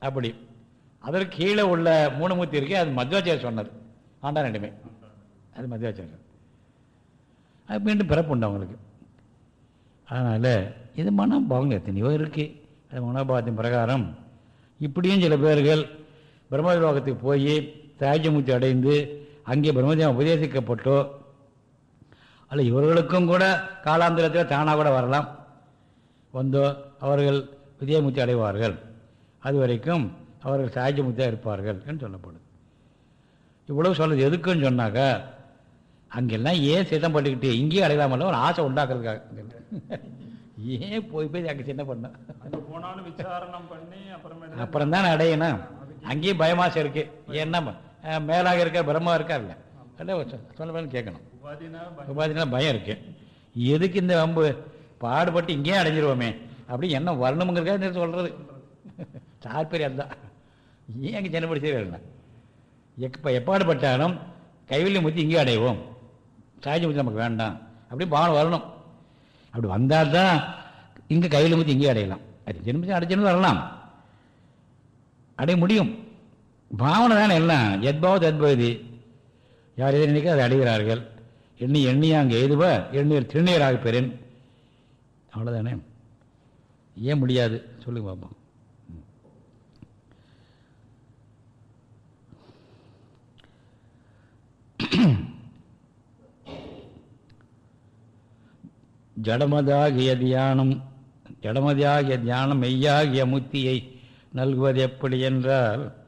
அப்படி. அதற்கு கீழே உள்ள மூணமூர்த்தி இருக்கே அது மத்வாச்சாரியர் சொன்னது ஆண்டா ரெண்டுமே. அது மத்வாச்சாரியர் அது மீண்டும் பிறப்புண்டு அவங்களுக்கு. அதனால் இது மனோபாவங்கள் எத்தனையோ இருக்குது அது மனோபாவத்தின் பிரகாரம். இப்படியும் சில பேர்கள் பிரம்மலோகத்துக்கு போய் சாகியமுத்தி அடைந்து அங்கே பிரம்மதேவம் உபதேசிக்கப்பட்டோ அல்ல இவர்களுக்கும் கூட காலாந்திரத்தில் தானாக கூட வரலாம். வந்தோ அவர்கள் விஜயமுத்தி அடைவார்கள். அது வரைக்கும் அவர்கள் சாகியமுத்தியாக இருப்பார்கள் என்று சொல்லப்படுது. இவ்வளவு சொல்லுது எதுக்குன்னு சொன்னாக்கா அங்கெல்லாம் ஏன் சித்தம் பண்ணிக்கிட்டு இங்கேயே அடையலாமல்ல ஒரு ஆசை உண்டாக்குறதுக்காக. ஏன் போய் போய் அங்கே சின்ன பண்ண? போனாலும் விசாரணம் பண்ணி அப்புறமேட்டு அப்புறம் தான் அடையணும். அங்கேயும் பயமாசம் இருக்கு. ஏன்னா மேலாக இருக்க பிரம்மா இருக்கார்ல அல்ல சொல்ல கேட்கணும். உபாதினா பயம். இருக்கு. எதுக்கு இந்த வம்பு? பாடுபட்டு இங்கேயே அடைஞ்சிருவோமே. அப்படி என்ன வரணுங்கிறதுக்காக சொல்றது. தாற்பயம் தான். ஏன் அங்கே ஜனப்படி செய்யல எப்போ எப்பாடுபட்டாலும் கைவில்லை முத்தி இங்கே அடைவோம். சாய்ச்சி முத்தி நமக்கு வேண்டாம். அப்படி பாவனை வரணும். அப்படி வந்தால் தான் இங்கே கையில் முத்தி இங்கே அடையலாம். அது ஜென்மத்தை அடைச்சனும் வரலாம். அடைய முடியும். பாவனை தானே எல்லாம். எத்பாவ தத்பவதி யார் எதை நினைக்க அதை அடைகிறார்கள். எண்ணி எண்ணியா அங்கே எதுவா எண்ணீர் திருநீராக பெறேன். அவ்வளோதானே ஏன் முடியாது? சொல்லுங்க பார்ப்போம் ஜடமதாகிய தியானம் ஜடமதியாகிய தியானம் மெய்யாகிய முத்தியை நல்குவது எப்படி என்றால்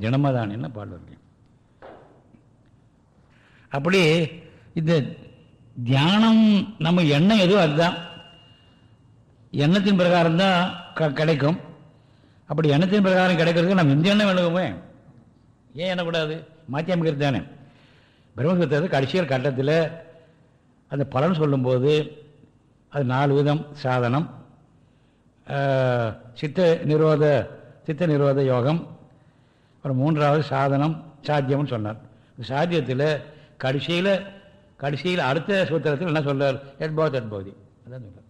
தினமதான் என்ன பாடுவாங்க? அப்படி இந்த தியானம் நம்ம எண்ணம் எதுவும் அதுதான். எண்ணத்தின் பிரகாரம் தான் க கிடைக்கும். அப்படி எண்ணத்தின் பிரகாரம் கிடைக்கிறதுக்கு நம்ம இந்த எண்ணம் வேணுமே? ஏன் எண்ணக்கூடாது? மாற்றி அமைக்கிறது தானே. பிரம்மசூத்திரத்தில் கடைசியல் கட்டத்தில் அந்த பலன் சொல்லும்போது அது நாலு விதம். சாதனம் சித்த நிரோத சித்த நிரோத யோகம் அப்புறம் மூன்றாவது சாதனம் சாத்தியம்னு சொன்னார். இந்த சாத்தியத்தில் கடைசியில் கடைசியில் அடுத்த சூத்திரத்தில் என்ன சொல்றார்? எட்பவத் எட்பவதி அதான் சொல்றார்.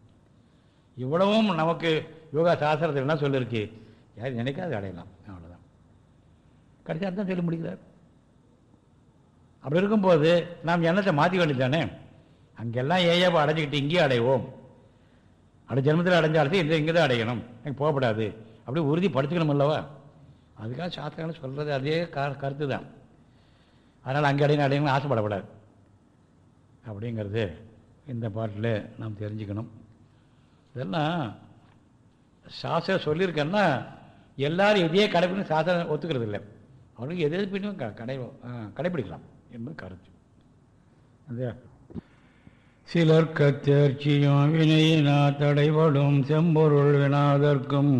இவ்வளவும் நமக்கு யோகா சாஸ்திரத்தில் என்ன சொல்லியிருக்கு யார் நினைக்காது அடையலாம். அவ்வளோதான் கடைசி அர்த்தம் சொல்லி முடிக்கிறார். அப்படி இருக்கும்போது நாம் எண்ணத்தை மாற்றிக்க வேண்டியதானே அங்கெல்லாம் ஏயாவை அடைஞ்சிக்கிட்டு இங்கேயே அடைவோம்? அடை ஜென்மத்தில் அடைஞ்சாலும் இந்த இங்கே தான் அடையணும். எனக்கு போகப்படாது. அப்படி உறுதி படுத்துக்கணும் அல்லவா? அதுக்காக சாஸ்திரங்கள் சொல்கிறது அதே க கருத்து தான் அதனால் அங்கே அடையணும் அடையணும்னு ஆசைப்படக்கூடாது. அப்படிங்கிறது இந்த பாட்டில் நாம் தெரிஞ்சுக்கணும். இதெல்லாம் சாஸ்திரம் சொல்லியிருக்கேன்னா எல்லாரும் இதையே கடைபிடிக்கணும் சாஸ்திரம் ஒத்துக்கிறது இல்லை அவனுக்கு எது எது பின்னும் க கடை கடைபிடிக்கலாம் என்பது கருத்து. அந்த சிலர்க்க தேர்ச்சியும் வினையினா தடைபடும் செம்பொருள் வினாதற்கும்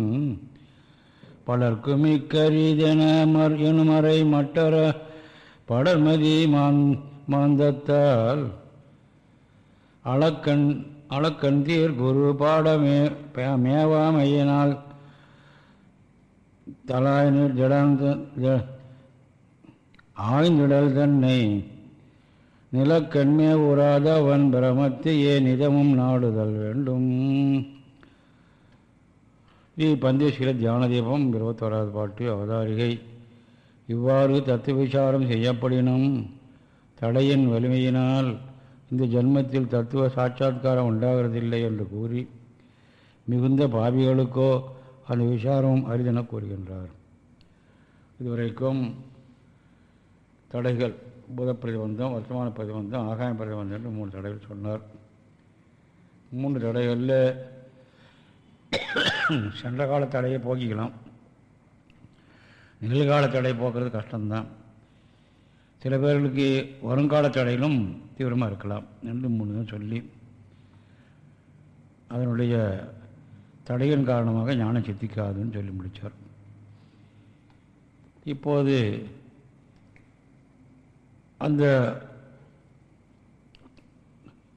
பலர்க்கும் இக்கரிதென மர் எனுமறை மட்டர படர்மதி மான் மாந்தத்தால் அளக்கண் அளக்கண்தீர் குரு பாடமே மேவாமையினால் தலாயினர் ஜடந்த ஜ- தன்னை. நிலக்கண்மே உறாத அவன் பிரமத்தையே நிதமும் நாடுதல் வேண்டும். ஸ்ரீ பந்தேஸ்வர தியானதீபம் இருபத்தோராவது பாட்டு அவதாரிகை. இவ்வாறு தத்துவ விசாரம் செய்யப்படினும் தடையின் வலிமையினால் இந்த ஜென்மத்தில் தத்துவ சாட்சாத்காரம் உண்டாகிறதில்லை என்று கூறி மிகுந்த பாவிகளுக்கோ அந்த விசாரமும் அரிதென கூறுகின்றார். இதுவரைக்கும் தடைகள் பூத பிரதிபந்தம் வருத்தமான பிரதிபந்தம் ஆகாய பிரதிபந்தம் என்று மூணு தடைகள் சொன்னார். மூன்று தடைகளில் சென்ற கால தடையை போக்கிக்கலாம். நிகழ்கால தடை போக்குறது கஷ்டம்தான். சில பேர்களுக்கு வருங்கால தடையிலும் தீவிரமாக இருக்கலாம் ரெண்டு மூணு தான் சொல்லி அதனுடைய தடையின் காரணமாக ஞானம் சித்திக்காதுன்னு சொல்லி முடித்தார் இப்போது அந்த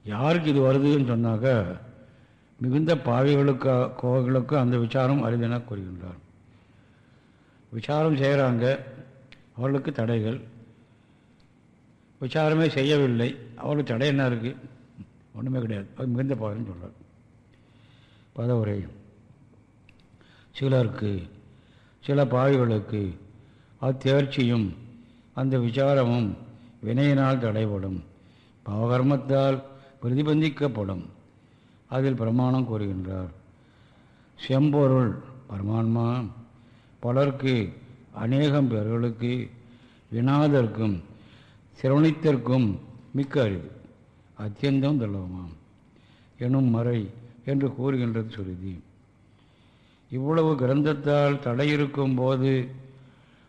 யாருக்கு இது வருதுன்னு சொன்னாக்க மிகுந்த பாவிகளுக்கு கோவைகளுக்கும் அந்த விசாரம் அரிதென கூறுகின்றார். விசாரம் செய்கிறாங்க அவர்களுக்கு தடைகள். விசாரமே செய்யவில்லை. அவர்களுக்கு தடை என்ன இருக்குது ஒன்றுமே கிடையாது. அது மிகுந்த பாவின்னு சொல்கிறார் பதவுரை. சிலருக்கு சில பாவிகளுக்கு அத்தேர்ச்சியும் அந்த விசாரமும் வினையினால் தடைபடும். பாவகர்மத்தால் பிரதிபந்திக்கப்படும். அதில் பிரமாணம் கூறுகின்றார். செம்பொருள் பரமான்மா பலருக்கு அநேகம் பேர்களுக்கு வினாதற்கும் சிரவணித்தற்கும் மிக்க அறிவு. அத்தியந்தம் துல்லபமாம் எனும் மறை என்று கூறுகின்றது சுருதி. இவ்வளவு கிரந்தத்தால் தடையிருக்கும் போது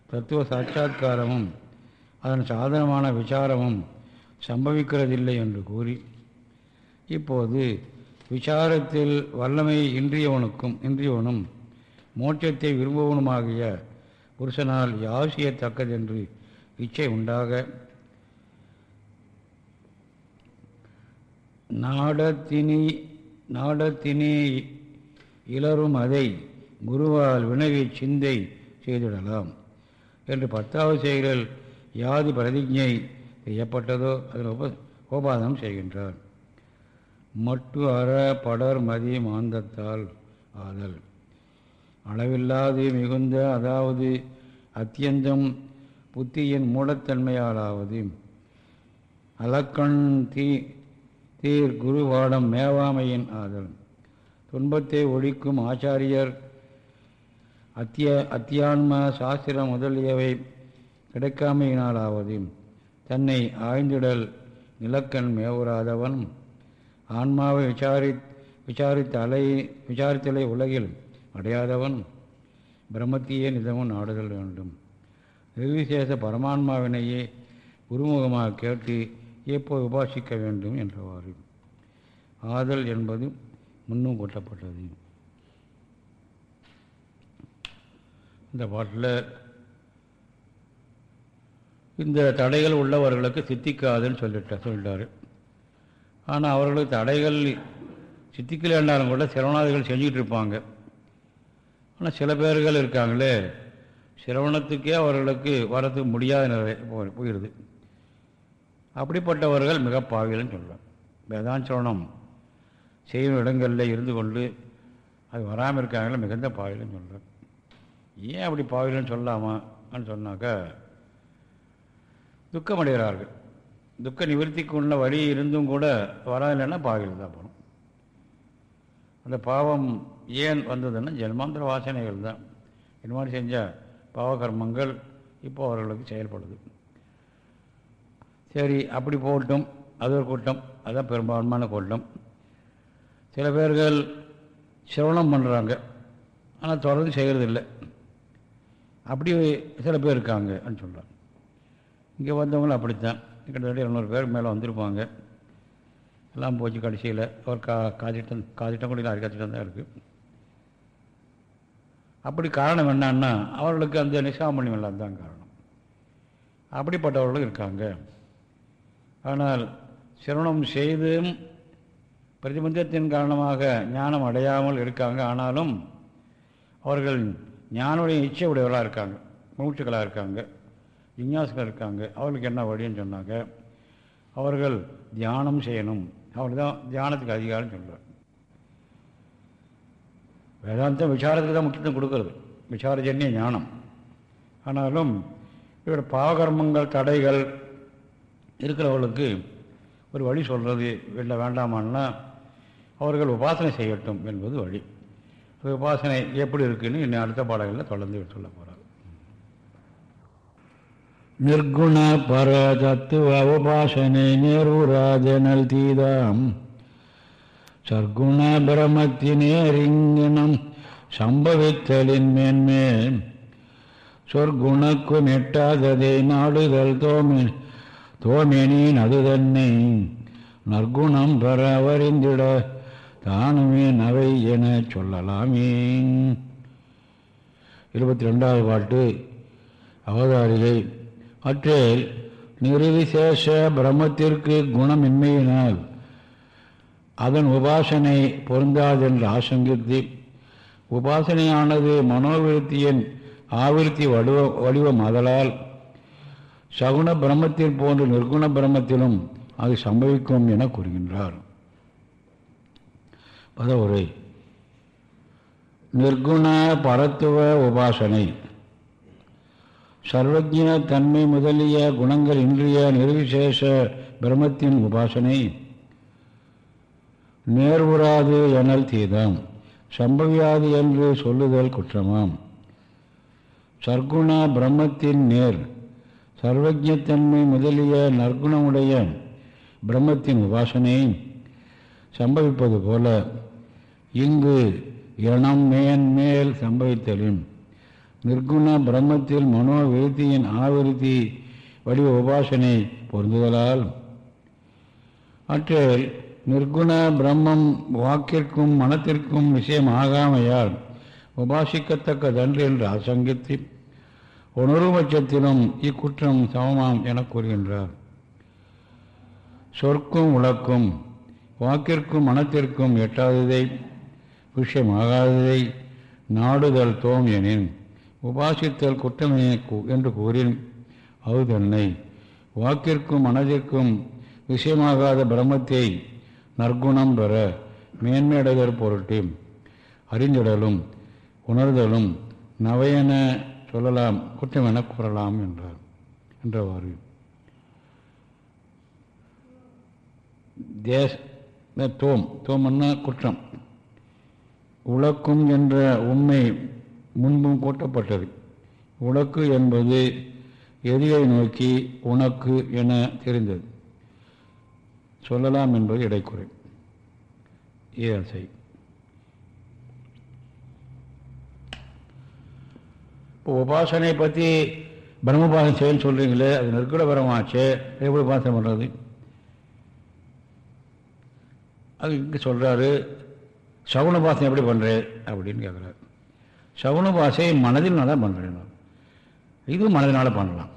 தத்துவ சாட்சா்காரமும் அதன் சாதனமான விசாரமும் சம்பவிக்கிறதில்லை என்று கூறி இப்போது விசாரத்தில் வல்லமை இன்றியவனுக்கும் இன்றியவனும் மோட்சத்தை விரும்புவனுமாகிய புருஷனால் யாசியத்தக்கதென்று இச்சை உண்டாக நாடத்தினி நாடத்தினி இளரும் அதை குருவால் வினவி சிந்தை செய்திடலாம் என்று பத்தாவது செயலில் யாது பிரதிஜை செய்யப்பட்டதோ அதில் உப உபாதனம் செய்கின்றார். மட்டு அற படர் மதி மாந்தத்தால் ஆதல். அளவில்லாது மிகுந்த அதாவது அத்தியந்தம் புத்தியின் மூடத்தன்மையாலாவது. அலக்கண் தீ தீர் குருவாடம் மேவாமையின் ஆதல். துன்பத்தை ஒழிக்கும் ஆச்சாரியர் அத்திய அத்தியான்ம சாஸ்திரம் முதலியவை கிடைக்காமையினாலாவது தன்னை ஆய்ந்திடல் நிலக்கண் மேவுறாதவன். ஆன்மாவை விசாரி விசாரித்த அலை விசாரித்தலை உலகில் அடையாதவன். பிரம்மத்தையே நிதமும் நாடுதல் வேண்டும். நிர்விசேஷ பரமான்மாவினையே குருமுகமாக கேட்டு எப்போது உபாசிக்க வேண்டும் என்றவாறு. ஆதல் என்பது முன்னும் கொட்டப்பட்டது. இந்த பாட்டில் இந்த தடைகள் உள்ளவர்களுக்கு சித்திக்காதுன்னு சொல்லிட்ட சொல்லிட்டார். ஆனால் அவர்களுக்கு தடைகள் சித்திக்கலைன்னாலும் கூட சிரவணாதிகள் செஞ்சுக்கிட்டு இருப்பாங்க ஆனால் சில பேர்கள் இருக்காங்களே சிரவணத்துக்கே அவர்களுக்கு வரத்துக்கு முடியாத நிலை போய் போயிடுது அப்படிப்பட்டவர்கள் மிக பாவியல்னு சொல்லலாம் வேதான் சிரவணம் செய்யும் இடங்களில் இருந்து கொண்டு அது வராமல் இருக்காங்களே மிகுந்த பாவிகள்னு சொல்கிறேன் ஏன் அப்படி பாவிகள்னு சொல்லாமான்னு சொன்னாக்கா துக்கமடைகிறார்கள். துக்க நிவர்த்திக்கு உள்ள வழி இருந்தும் கூட வராதில்லைன்னா பாவிகள் தான் போகணும். அந்த பாவம் ஏன் வந்ததுன்னா ஜென்மாந்திர வாசனைகள் தான். இந்த மாதிரி செஞ்ச பாவகர்மங்கள் இப்போ அவர்களுக்கு செயல்படுது. சரி அப்படி போகட்டும் அது ஒரு கூட்டம் அதுதான் பெரும்பான்மையான கூட்டம். சில பேர்கள் சிரவணம் பண்ணுறாங்க ஆனால் தொடர்ந்து செய்கிறதில்லை அப்படி சில பேர் இருக்காங்கன்னு சொல்கிறாங்க இங்கே வந்தவங்களும் அப்படித்தான். கிட்டத்தட்ட இரநூறு பேர் மேலே வந்திருப்பாங்க. எல்லாம் போச்சு கடைசியில். ஒரு கா காதிட்டம் காதிட்டம் கூட இல்லை அரைக்காத்திட்டம் தான் இருக்குது அப்படி காரணம் என்னன்னா அவர்களுக்கு அந்த நிசாமணியம் இல்லாத தான் காரணம். அப்படிப்பட்டவர்களும் இருக்காங்க. ஆனால் சிரவணம் செய்தும் பிரதிபந்தத்தின் காரணமாக ஞானம் அடையாமல் இருக்காங்க. ஆனாலும் அவர்கள் ஞானுடைய இச்சை உடையவர்களாக இருக்காங்க. மூச்சுக்களாக இருக்காங்க. விஞ்ஞாசிகள் இருக்காங்க. அவர்களுக்கு என்ன வழின்னு சொன்னாங்க. அவர்கள் தியானம் செய்யணும். அவர்கள் தான் தியானத்துக்கு அதிகாரம் சொல்கிறார் வேதாந்தம் விசாரத்துக்கு தான் முக்கியத்துவம் கொடுக்கறது. விசாரஜன்ய ஞானம். ஆனாலும் இவரோட பாவகர்மங்கள் தடைகள் இருக்கிறவர்களுக்கு ஒரு வழி சொல்கிறது இல்லை வேண்டாமான்னா அவர்கள் உபாசனை செய்யட்டும் என்பது வழி. அது உபாசனை எப்படி இருக்குன்னு இன்னும் அடுத்த பாடங்களில் தொடர்ந்து சொல்ல நிர்குண பர தத்துவ உபாசனை நேர்வுராஜனல் தீதாம். சர்க்குண பிரமத்தினேரிங்கினம் சம்பவித்தலின் மேன்மேல் சொற்குணக்கும் எட்டாததை நாடுதல் தோமே தோமேனின் அது தன்னை நற்குணம் பெற அவரிந்திட தானுமே நவை என சொல்லலாமே. இருபத்தி ரெண்டாவது பாட்டு அவதாரிகை அற்றில் நிறுவிசேஷ பிரம்மத்திற்கு குணமின்மையினால் அதன் உபாசனை பொருந்தாதென்று ஆசங்கித்து உபாசனையானது மனோவிருத்தியின் ஆவிருத்தி வடிவ வடிவம் அதலால் சகுண பிரம்மத்தில் போன்ற நிர்குண பிரம்மத்திலும் அது சம்பவிக்கும் என கூறுகின்றார். பதவுரை. நிர்குண பரத்துவ உபாசனை. சர்வஜ தன்மை முதலிய குணங்கள் இன்றிய நிர்விசேஷ பிரம்மத்தின் உபாசனை. நேர்வுறாது எனல் தீதாம் சம்பவியாது என்று சொல்லுதல் குற்றமாம். சர்க்குண பிரம்மத்தின் நேர் சர்வஜத்தன்மை முதலிய நற்குணமுடைய பிரம்மத்தின் உபாசனை. சம்பவிப்பது போல இங்கு இரணம் மேன்மேல் சம்பவித்தலின் நிர்குண பிரம்மத்தில் மனோவிருத்தியின் ஆவிருத்தி வடிவ உபாசனை பொருந்துதலால். அற்றில் நிர்குண பிரம்மம் வாக்கிற்கும் மனத்திற்கும் விஷயம் ஆகாமையால் உபாசிக்கத்தக்கதன்று என்று ஆசங்கித்து உணர்வுபட்சத்திலும் இக்குற்றம் சமமாம் என கூறுகின்றார். சொற்கும் உலக்கும் வாக்கிற்கும் மனத்திற்கும் எட்டாததை விஷயமாகாததை நாடுதல் தோம் எனின். உபாசித்தல் குற்றமே என்று கூறின் அது வாக்கிற்கும் மனதிற்கும் விஷயமாகாத பிரம்மத்தை நற்குணம் பெற மேன்மையடைதல் பொருட்டி அறிந்திடலும் உணர்தலும் நவையென சொல்லலாம் குற்றம் என கூறலாம் என்றார். என்றவாறு. தேச தோம் தோம்னா குற்றம்? உழக்கும் என்ற உண்மை முன்பும் கூட்டப்பட்டது. உனக்கு என்பது எதிரை நோக்கி உனக்கு என தெரிந்தது. சொல்லலாம் என்பது இடைக்குறை. ஏசை இப்போ உபாசனை பற்றி பிரம்மபாசனை செய்யன்னு சொல்கிறீங்களே அது நெருக்கட பரமாச்சே எப்படி உபாசனை பண்ணுறது அது இங்கே சொல்கிறாரு சகுன பாசனை எப்படி பண்ணுறேன் அப்படின்னு கேட்குறாரு சகுன பாஷையை மனதினால தான் பண்ணுறேன் இதுவும் மனதினால் பண்ணலாம்.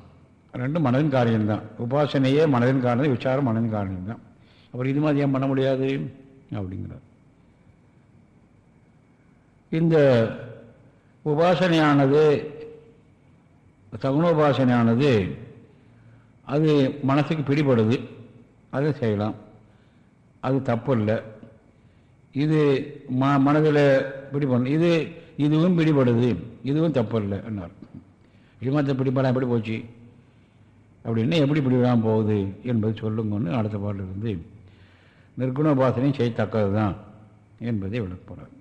ரெண்டும் மனதின் காரியம்தான். உபாசனையே மனதின் காரணம் விசாரம் மனதின் காரணம்தான். அப்புறம் இது மாதிரி ஏன் பண்ண முடியாது? அப்படிங்கிறார். இந்த உபாசனையானது சகுனோபாசனையானது அது மனசுக்கு பிடிபடுது. அதை செய்யலாம். அது தப்பு இல்லை. இது ம மனதில் பிடிபடணும். இது இதுவும் பிடிபடுது. இதுவும் தப்பு இல்லை என்னார் இமாத்த மற்ற எப்படி போச்சு? அப்படின்னா எப்படி பிடிவிடாமல் போகுது என்பது சொல்லுங்கன்னு அடுத்த பாட்டிலிருந்து இருந்து உபாசனையும் செய்யத்தக்கது தான் என்பதை விளக்குறார்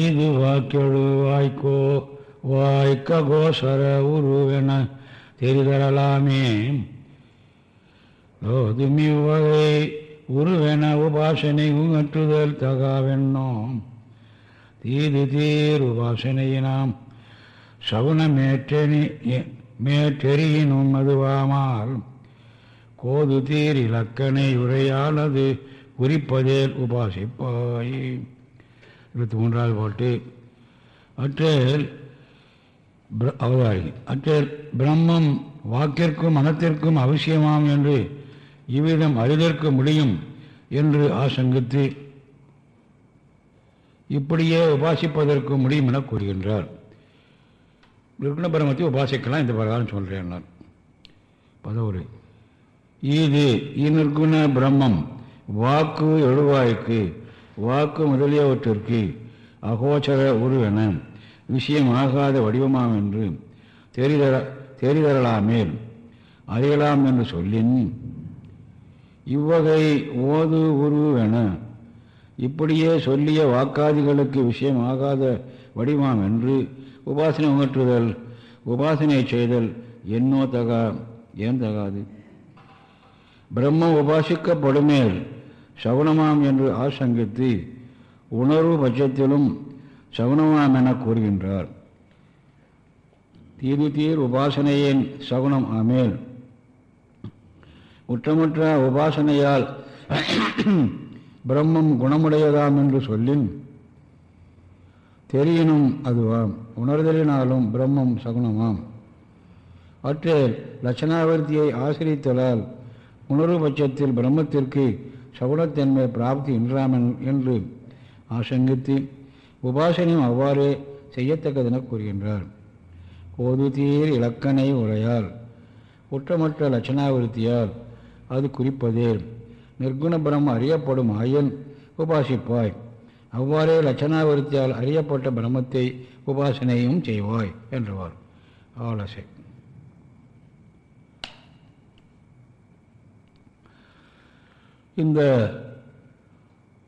இது வாக்கெழு வாய்க்கோ வாய்க்க கோசர உருவென தெரிதரலாமே. வகை உருவென உபாசனை உங்கற்றுதல் தகாவென்னோம். தீது தீர் உபாசனையினாம் சகுனமேற்றனி மேற்றெறியினும் அதுவாமால் கோது தீர் இலக்கணை உரையால் அது குறிப்பதேல் உபாசிப்பாய். இருபத்தி மூன்றாவது பாட்டு. அற்றேல் அவதாரி. அற்றேல் பிரம்மம் வாக்கிற்கும் மனத்திற்கும் அவசியமாம் என்று இவ்விதம் அறிதற்கு முடியும் என்று ஆசங்கித்து இப்படியே உபாசிப்பதற்கு முடியும் என கூறுகின்றார். விருக்ன பிரம்மத்தை உபாசிக்கலாம் இந்த பிரகாரம் சொல்கிறேன் நான். பதவுரை. இது இந்நிற்குண பிரம்மம் வாக்கு எழுவாய்க்கு வாக்கு முதலியவற்றிற்கு அகோச்சர உருவென விஷயமாகாத வடிவமாம் என்று தெரிதர தெரிதரலாமேல் அறியலாம் என்று சொல்லின். இவ்வகை ஓது உருவென இப்படியே சொல்லிய வாக்காதிகளுக்கு விஷயமாகாத வடிவாம் என்று உபாசனை உணற்றுதல் உபாசனை செய்தல் என்னோ தகா ஏன் தகாது? பிரம்மம் உபாசிக்கப்படுமேல் சகுனமாம் என்று ஆசங்கித்து உணர்வு பட்சத்திலும் சகுனமாம் என கூறுகின்றார். தீது தீர் உபாசனையின் சகுனம் ஆமேல். முற்றமுற்ற உபாசனையால் பிரம்மம் குணமுடையதாம் என்று சொல்லின். தெரியினும் அதுவாம். உணர்தலினாலும் பிரம்மம் சகுணமாம். அற்றே லட்சணாவர்த்தியை ஆசிரித்தலால் உணர்வு பட்சத்தில் பிரம்மத்திற்கு சகுணத்தன்மை பிராப்தி இன்றாமன் என்று ஆசங்கித்து உபாசனையும் அவ்வாறே செய்யத்தக்கதென கூறுகின்றார். கோதுதீர் இலக்கணை உரையால் குற்றமற்ற லட்சணாவிருத்தியால் அது குறிப்பதே நிர்குண பிரம்மம் அறியப்படும் ஆயன் உபாசிப்பாய். அவ்வாறே லட்சணாவிருத்தியால் அறியப்பட்ட பிரம்மத்தை உபாசனையும் செய்வாய் என்றுவார். ஆலோசை. இந்த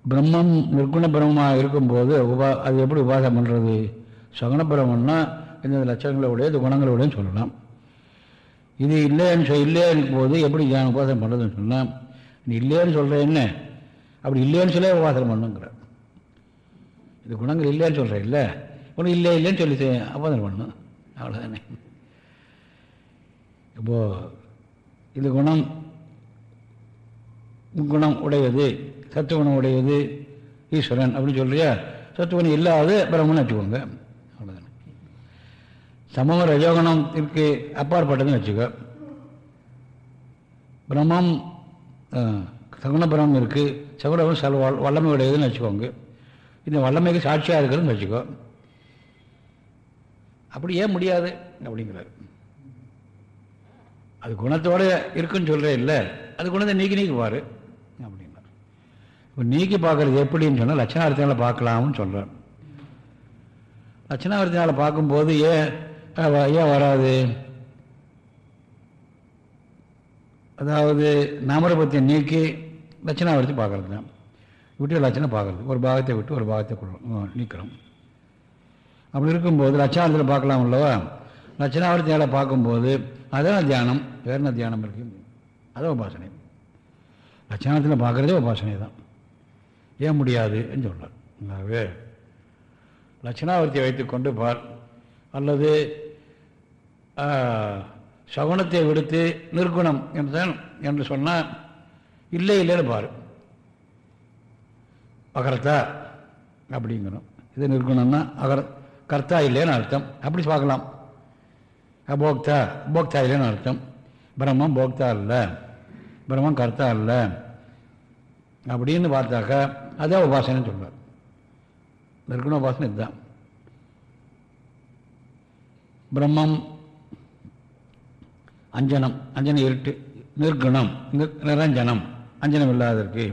பிரம்மம் நிர்குண பிரம்மமாக இருக்கும்போது உபா அது எப்படி உபாசம் பண்ணுறது சகுண பிரம்மன்னா இந்த லட்சங்களோடைய இந்த குணங்களோடையும் சொல்லலாம். இது இல்லைன்னு சொல் இல்லைன்னு போது எப்படி ஞான உபாசம் பண்ணுறதுன்னு சொன்னால் இல்லைன்னு சொல்கிற என்ன? அப்படி இல்லைன்னு சொல்லி உபாசனம் பண்ணுங்கிற. இது குணங்கள் இல்லைன்னு சொல்கிறேன் இல்லை? ஒன்றும் இல்லை இல்லைன்னு சொல்லி செய்- பண்ணும் பண்ணணும் அவ்வளோதானே இப்போது இது குணம் குணம் உடையது சத்துவகுணம் உடையது ஈஸ்வரன் அப்படின்னு சொல்றியா? சத்துவகுணம் இல்லாத பிரம்மன் வச்சுக்கோங்க. அவ்வளோதானே சமம ரஜோகுணத்திற்கு அப்பாற்பட்டதுன்னு வச்சுக்கோ. பிரம்மம் சகுணபுரம் இருக்குது சகுணபுரம் சல வல் வல்லமை உடையதுன்னு வச்சுக்கோங்க. இந்த வல்லமைக்கு சாட்சியாக இருக்குதுன்னு வச்சுக்கோ. அப்படி ஏன் முடியாது? அப்படிங்கிறார். அது குணத்தோட இருக்குன்னு சொல்கிறேன் இல்லை. அது குணத்தை நீக்கி நீக்கி பாரு. அப்படின்னார் இப்போ நீக்கி பார்க்குறது எப்படின்னு சொன்னால் லட்சணார்த்தினால் பார்க்கலாம்னு சொல்கிறார் லட்சணார்த்தினால் பார்க்கும்போது ஏன் ஏன் வராது? அதாவது நாமரபத்தை நீக்கி லட்சணாவர்த்தி பார்க்கறது தான் விட்டு லட்சணம் பார்க்கறது. ஒரு பாகத்தை விட்டு ஒரு பாகத்தை கொடு- நீக்கிறோம் அப்படி இருக்கும்போது லட்சணாவர்த்தியில் பார்க்கலாம் அல்லவா? லட்சணாவர்த்தியால் பார்க்கும்போது அதான் தியானம் வேறு என்ன தியானம் இருக்கு. அதான் உபாசனை. லட்சணத்தில் பார்க்குறதே உபாசனை தான். ஏன் முடியாதுன்னு சொல்கிறார் ஆகவே லட்சணாவர்த்தியை வைத்துக்கொண்டு பார் அல்லது சகுனத்தை விடுத்து நிற்குணம் என்றுதான் என்று சொன்னால் இல்லை இல்லைன்னு பாரு. அகர்த்தா அப்படிங்கிறோம். இது நிற்குணம்னா அகர் கர்த்தா இல்லைன்னு அர்த்தம். அப்படி பார்க்கலாம். போக்தா போக்தா இல்லைன்னு அர்த்தம். பிரம்மம் போக்தா இல்லை பிரம்மம் கர்த்தா இல்லை அப்படின்னு பார்த்தாக்கா அதான் உபாசனைன்னு சொல்றார். நிற்குண உபாசனை இதுதான். பிரம்மம் அஞ்சனம் அஞ்சனம் இருட்டு நிர்குணம் நிர்- நிரஞ்சனம் அஞ்சனம் இல்லாததற்கு.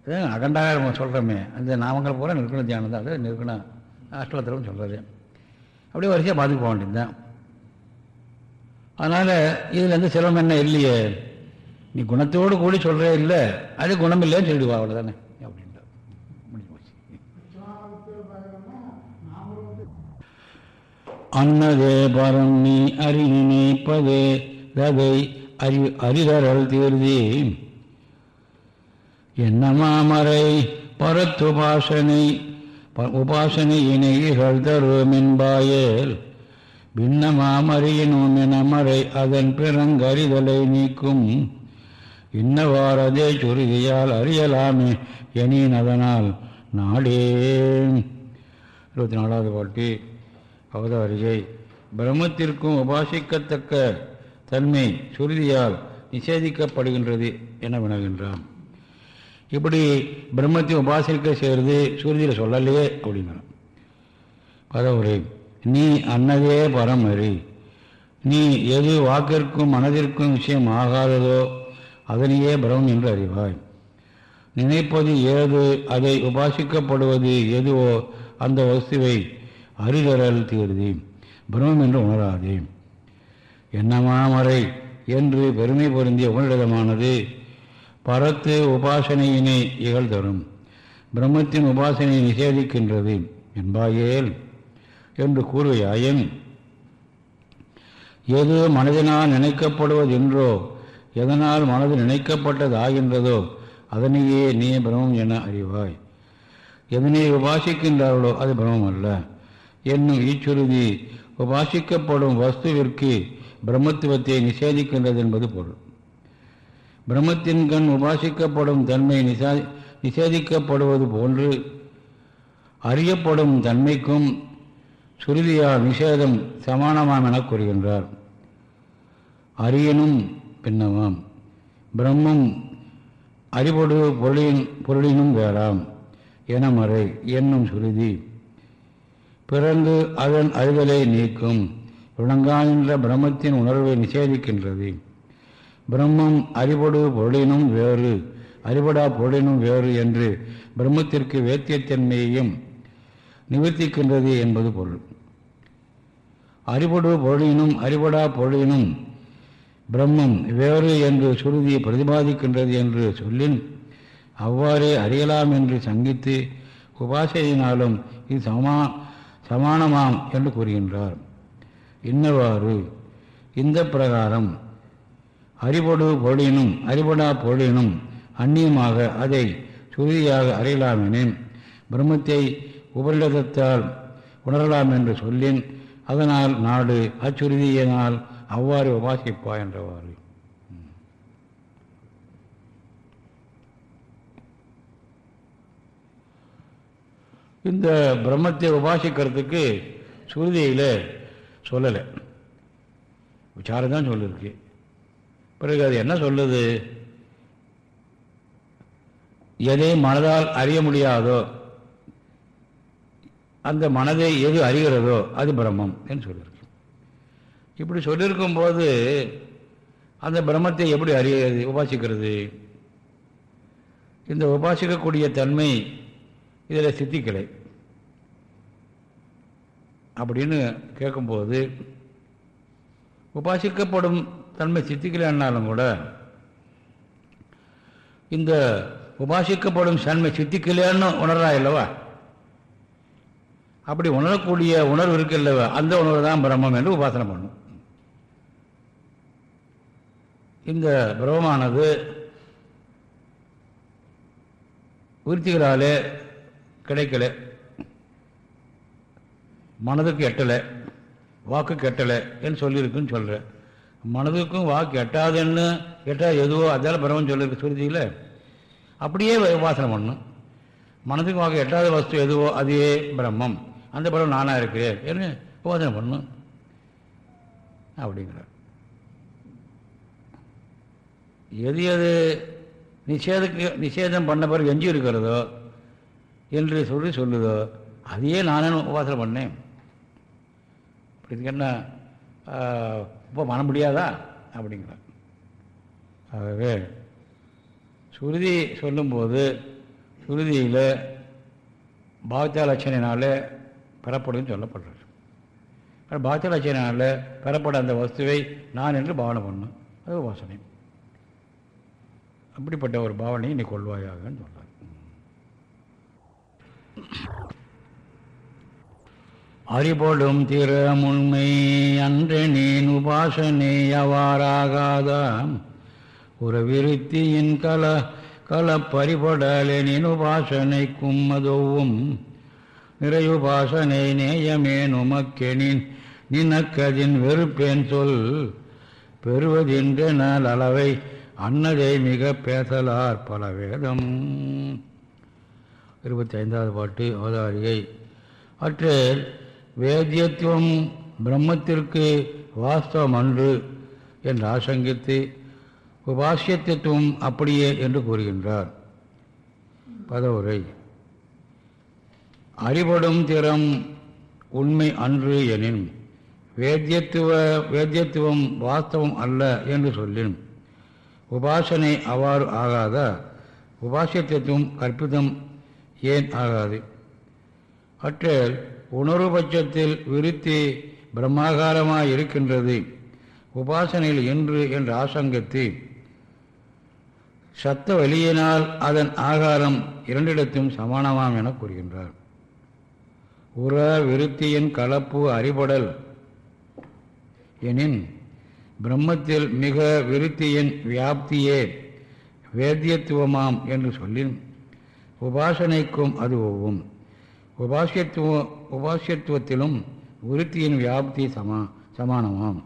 அதான் அகண்டாக சொல்கிறோமே அந்த நாமங்கள் போல நிற்குண தியானம் தான் அது நிற்குண அஷ்டவத்திரம் சொல்கிறது அப்படியே வரிசையாக பார்த்துட்டு போக வேண்டியது தான். அதனால் இதில் எந்த சிரமம் என்ன இல்லையே? நீ குணத்தோடு கூடி சொல்கிறே இல்லை அது குணம் இல்லைன்னு சொல்லிடுவா அவ்வளோதானே அப்படின்ட்டு முடிஞ்சு போச்சு அன்னதே பரம் நீ அறி நினைப்பதே ததை அறி அறிதரல் தீர்தி. என்ன மாமரை பரத்துபாசனை ப- உபாசனை தரும் என்பாயேல். பின்ன மாமறியினும் எனமறை அதன் பிறங்கறிதலை நீக்கும். இன்னவாறதே சுருதியால் அறியலாமே எனின் அதனால் நாடே இருபத்தி நாலாவது பாட்டி. அவதாரியை பிரம்மத்திற்கும் உபாசிக்கத்தக்க தன்மை சுருதியால் நிஷேதிக்கப்படுகின்றது என வினகின்றான் இப்படி பிரம்மத்தை உபாசிக்க செய்கிறது சுருதியில் சொல்லலையே அப்படிங்கிறான் பதவுரை நீ அன்னதே பரமறி. நீ எது வாக்கிற்கும் மனதிற்கும் விஷயம் ஆகாததோ அதனையே பிரமம் என்று அறிவாய். நினைப்பது ஏது அதை உபாசிக்கப்படுவது எதுவோ அந்த வஸ்துவை அறிதரல் தீர்தி பிரம்மம் என்று உணராதே. என்னமாமறை என்று பெருமை பொருந்திய உணரிடமானது பரத்து உபாசனையினை இகழ்தரும் பிரம்மத்தின் உபாசனையை நிஷேதிக்கின்றது என்பாயேல் என்று கூறுவையாயின் எது மனதினால் நினைக்கப்படுவதென்றோ எதனால் மனது நினைக்கப்பட்டது ஆகின்றதோ அதனையே நீ பிரமம் என அறிவாய். எதனை உபாசிக்கின்றார்களோ அது பிரமம் அல்ல என்னும் ஈச்சுருதி உபாசிக்கப்படும் வஸ்துவிற்கு பிரம்மத்துவத்தை நிஷேதிக்கின்றது என்பது பொருள். பிரம்மத்தின் கண் உபாசிக்கப்படும் தன்மை நிசா நிஷேதிக்கப்படுவது போன்று அறியப்படும் தன்மைக்கும் சுருதியால் நிஷேதம் சமானமாம் எனக் கூறுகின்றார். அரியனும் பின்னமாம். பிரம்மம் அறிபடு பொருளின் பொருளினும் வேறாம். என மறை என்னும் சுருதி பிறந்து அதன் அறிதலை நீக்கும். விளங்காகின்ற பிரம்மத்தின் உணர்வை நிஷேதிக்கின்றது. பிரம்மம் அறிவொடு பொருளினும் வேறு அறிவடா பொருளினும் வேறு என்று பிரம்மத்திற்கு வேத்தியத்தன்மையையும் நிவர்த்திக்கின்றது என்பது பொருள். அறிபடு பொருளினும் அறிவடா பொருளினும் பிரம்மம் வேறு என்று சுருதி பிரதிபாதிக்கின்றது என்று சொல்லின் அவ்வாறே அறியலாம் என்று சங்கித்து உபாசையினாலும் இது சமா சமானமாம் என்று கூறுகின்றார். இன்னவாறு இந்த பிரகாரம் அறிபடு பொழினும் அறிபடா பொழினும் அந்நியமாக அதை சுருதியாக அறியலாமெனின். பிரம்மத்தை உபரிடத்தால் உணரலாம் என்று சொல்லின் அதனால் நாடு அச்சுறுதியினால் அவ்வாறு உபாசிப்பா என்றவாறு. இந்த பிரம்மத்தை உபாசிக்கிறதுக்கு சுருதியில் சொல்லலை. விசாரம் தான் சொல்லிருக்கு. பிறகு அது என்ன சொல்லுது? எதை மனதால் அறிய முடியாதோ அந்த மனதை எது அறிகிறதோ அது பிரம்மம் என்று சொல்லியிருக்கு இப்படி சொல்லியிருக்கும் போது அந்த பிரம்மத்தை எப்படி அறியறது உபாசிக்கிறது? இந்த உபாசிக்கக்கூடிய தன்மை இதில் சித்திக்கலை. அப்படின்னு கேட்கும்போது உபாசிக்கப்படும் தன்மை சித்திக்கலைன்னாலும் கூட இந்த உபாசிக்கப்படும் தன்மை சித்திக்கலையான்னு உணர்றா இல்லவா? அப்படி உணரக்கூடிய உணர்வு இருக்கு இல்லவா? அந்த உணர்வு தான் பிரம்மம் என்று உபாசனை பண்ணும். இந்த பிரமமானது விருத்திகளாலே கிடைக்கல. மனதுக்கு எட்டலை. வாக்கு கெட்டலை என்று சொல்லியிருக்குன்னு சொல்கிறேன் மனதுக்கும் வாக்கு எட்டாதுன்னு எட்டாது எதுவோ அதால் பரவன் சொல்லியிருக்கு சுருதியில் அப்படியே வாசனை பண்ணும். மனதுக்கு வாக்கு எட்டாத வஸ்து எதுவோ அதே பிரம்மம். அந்த பிரம்மம் நானாக இருக்கிறேன் என்று உபாசனை பண்ணும். அப்படிங்கிறார். எது எது நிஷேதக்கு நிஷேதம் பண்ண பிறகு எஞ்சி இருக்கிறதோ என்று சொல்லி சொல்லுதோ. அதையே நானே உபாசனை பண்ணேன். இதுக்கு என்ன இப்போ பண்ண முடியாதா? அப்படிங்கிறார். ஆகவே சுருதி சொல்லும்போது சுருதியில் பாவத்திய லட்சணினால் பெறப்படுன்னு சொல்லப்படுறார். பாவத்திய லட்சணினால் பெறப்பட அந்த வஸ்துவை நான் என்று பாவனை பண்ணும் அது உபாசனை. அப்படிப்பட்ட ஒரு பாவனையை நீ கொள்வாயாகன்னு சொல்கிறார் அறிபடும் திறமுண்மை அன்று நீன் உபாசனை அவாறாகாத? ஒரு விருத்தியின் கல கலப்பறிபடலின் உபாசனை கும்மதொவும் நிறையுபாசனை நேயமேன் உமக்கெனின் நினக்கதின் வெறுப்பேன் சொல். பெறுவதென்ற நாள் அளவை அன்னதை மிக பேசலார் பல வேதம். இருபத்தி ஐந்தாவது பாட்டு அவதாரியை. அற்று வேத்தியத்துவம் பிரம்மத்திற்கு வாஸ்தவம் அன்று என்று ஆசங்கித்து உபாசியத்துவம் அப்படியே என்று கூறுகின்றார். பதவுரை. அறிபடும் திறம் உண்மை அன்று எனின் வேத்தியத்துவ வேத்தியத்துவம் வாஸ்தவம் அல்ல என்று சொல்லின். உபாசனை அவ்வாறு ஆகாத உபாசியத்துவம் கற்பிதம் ஏன் ஆகாது? அற்றில் உணர்வு பட்சத்தில் விருத்தி பிரம்மாகாரமாய் இருக்கின்றது. உபாசனையில் என்று என்ற ஆசங்கத்து. சத்த வழியினால் அதன் ஆகாரம் இரண்டிடத்தும் சமானமாம் என கூறுகின்றார். உற விருத்தியின் கலப்பு அறிபடல் எனின் பிரம்மத்தில் மிக விருத்தியின் வியாப்தியே வேத்தியத்துவமாம் என்று சொல்லின் உபாசனைக்கும் அது ஒவ்வும் உபாசியத்துவ உபாசியத்துவத்திலும் விருத்தியின் வியாப்தி சமா சமானமாம்.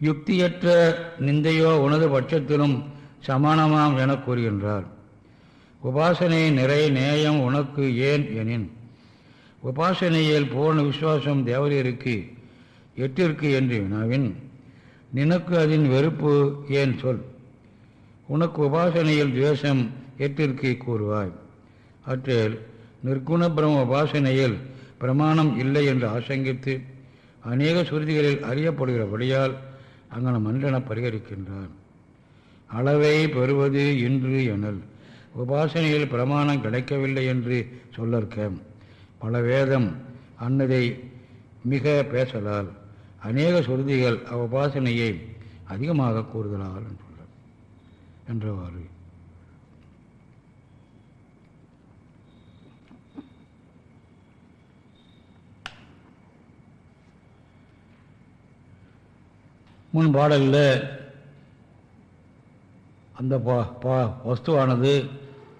யுக்தியற்ற நிந்தையோ உனது பட்சத்திலும் சமானமாம் என கூறுகின்றார். உபாசனை நிறை நேயம் உனக்கு ஏன் எனின். உபாசனையில் பூர்ண விசுவாசம் தேவதையருக்கு எட்டிற்கு என்று வினாவின் நினக்கு அதன் வெறுப்பு ஏன் சொல். உனக்கு உபாசனையில் துவேஷம் ஏற்றிருக்கை கூறுவாய். அற்றில் நிற்குண பிரம்ம உபாசனையில் பிரமாணம் இல்லை என்று ஆசங்கித்து அநேக சுருதிகளில் அறியப்படுகிறபடியால் அங்கன மன்றன பரிகரிக்கின்றான். அளவை பெறுவது இன்று எனல். உபாசனையில் பிரமாணம் கிடைக்கவில்லை என்று சொல்லற்க. பல வேதம் அன்னதை மிக பேசலால் அநேக சுருதிகள் அவ்வுபாசனையை அதிகமாக கூறுதலால். என்றவாறு. முன் பாடலில் அந்த ப- ப- வஸ்துவானது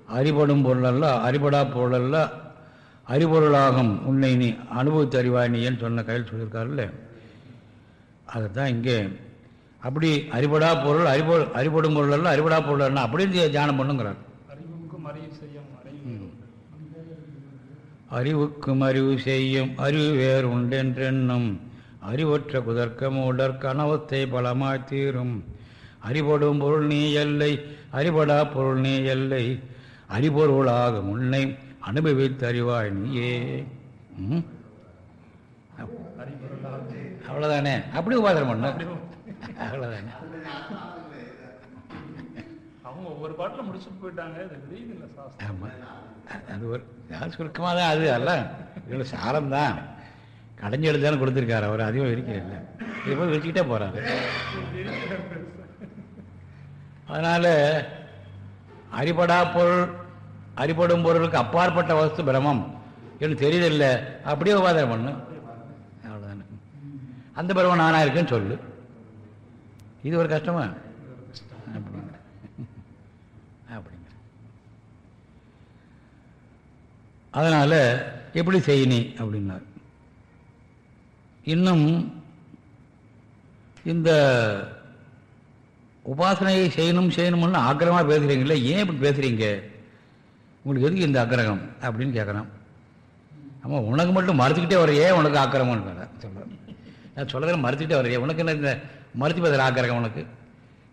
அறிபடும் பொருளல்ல அறிபடா பொருளல்ல அறிபொருளாகும் உன்னை நீ அனுபவித்து அறிவாய் என்று சொன்ன கையில் சொல்லியிருக்காருல்ல. அதுதான் இங்கே அப்படி அறிபடா பொருள் அறிபொ அறிபடும் பொருள் அல்ல அறிபடா பொருள் அல்ல அப்படின்னு தியானம் பண்ணுங்கிறார். அறிவுக்கும் அறிவு செய்யும் அறிவு. வேறு உண்டென்றென்னும் அறிவற்ற குதர்க்கம் உடற் கனவத்தை பலமாய் தீரும். அறிபடும் பொருள் நீ எல்லை அறிபடா பொருள் நீ எல்லை. அறிபொருளாக முன்னை அனுபவித்து அறிவாய் நீயே? அவ்வளோதானே அப்படி உபாதனம் பண்ண. அவ்வளோதானே அவங்க ஒவ்வொரு பாட்டுல முடிச்சுட்டு போயிட்டாங்க. இல்ல ஆமாம் அது ஒரு சுருக்கமாக தான் அது? எல்லாம் இவ்வளோ சாரம் தான் கடைஞ்சி எழுதானு கொடுத்துருக்காரு. அவர் அதிகம் இருக்கல இது போய் வச்சுக்கிட்டே போகிறாரு அதனால் அறிபடா பொருள் அறிபடும் பொருளுக்கு அப்பாற்பட்ட வஸ்து பிரமம் என்று தெரியுதில்லை அப்படியே உபாதனம் பண்ணு. அவ்வளோதானே அந்த பிரமம் நானாக இருக்கேன்னு சொல்லு. இது ஒரு கஷ்டமா? அப்படிங்கிற அப்படிங்கிற அதனால் எப்படி செய்யினி அப்படின்னார். இன்னும் இந்த உபாசனையை செய்யணும் செய்யணும்னு ஆக்கிரமாக பேசுகிறீங்களே ஏன் இப்படி பேசுகிறீங்க உங்களுக்கு எதுக்கு இந்த அக்கிரகம் அப்படின்னு கேட்குறான் ஆமாம் உனக்கு மட்டும் மறுத்துக்கிட்டே வரையே ஏன் உனக்கு ஆக்கிரகம்னு சொல்கிறேன் நான் சொல்கிறத மறுத்துக்கிட்டே வரையே உனக்கு என்ன இந்த மறுத்து பேசுகிற ஆக்கிரகம் உனக்கு?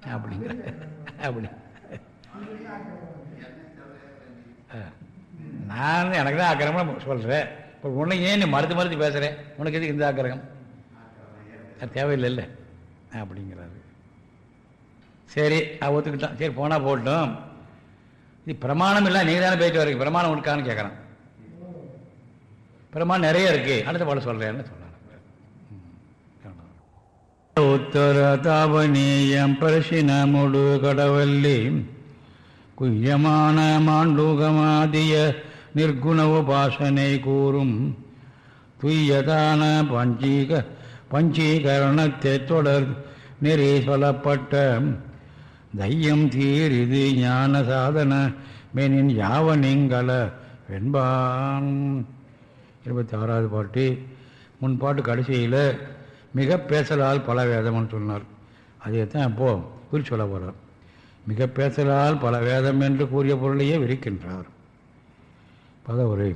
அப்படிங்கிற. அப்படி. ஆ. நான் எனக்கு தான் ஆக்கிரகம் சொல்கிறேன் இப்போ உன்னை ஏன் நீ மறுத்து மறுத்து பேசுகிறேன் உனக்கு எதுக்கு இந்த ஆக்கிரகம்? அது தேவையில்லைல்ல. அப்படிங்கிறாரு. சரி அவ ஒத்துக்கிட்டான் சரி போனால் போட்டோம் இது பிரமாணம் இல்லை நீ தானே போயிட்டு வரீங்க. பிரமாணம் உனக்கான்னு கேட்குறான் பிரமாணம் நிறைய இருக்குது அடுத்த பாடம் சொல்கிறேன்னு சொல்கிறேன் உத்தர தாபனீயம் பரிசினமுடு கடவல்லி குய்யமான மாண்டூகமாதிய நிர்குண உபாசனை கூறும். துய்யதான பஞ்சீக பஞ்சீகரணத்தை தொடர் நெறி சொல்லப்பட்ட தையம் தீரிது ஞான சாதன மேனின் யாவனிங்கல வெண்பான். இருபத்தி ஆறாவது பாட்டு. முன்பாட்டு கடைசியில் மிக பேசலால் பல வேதம்னு சொன்னார். அதே தான் இப்போது குறி சொல்ல போகிறார் மிக பேசலால் பல வேதம் என்று கூறிய பொருளையே விரிக்கின்றார். பதவுரை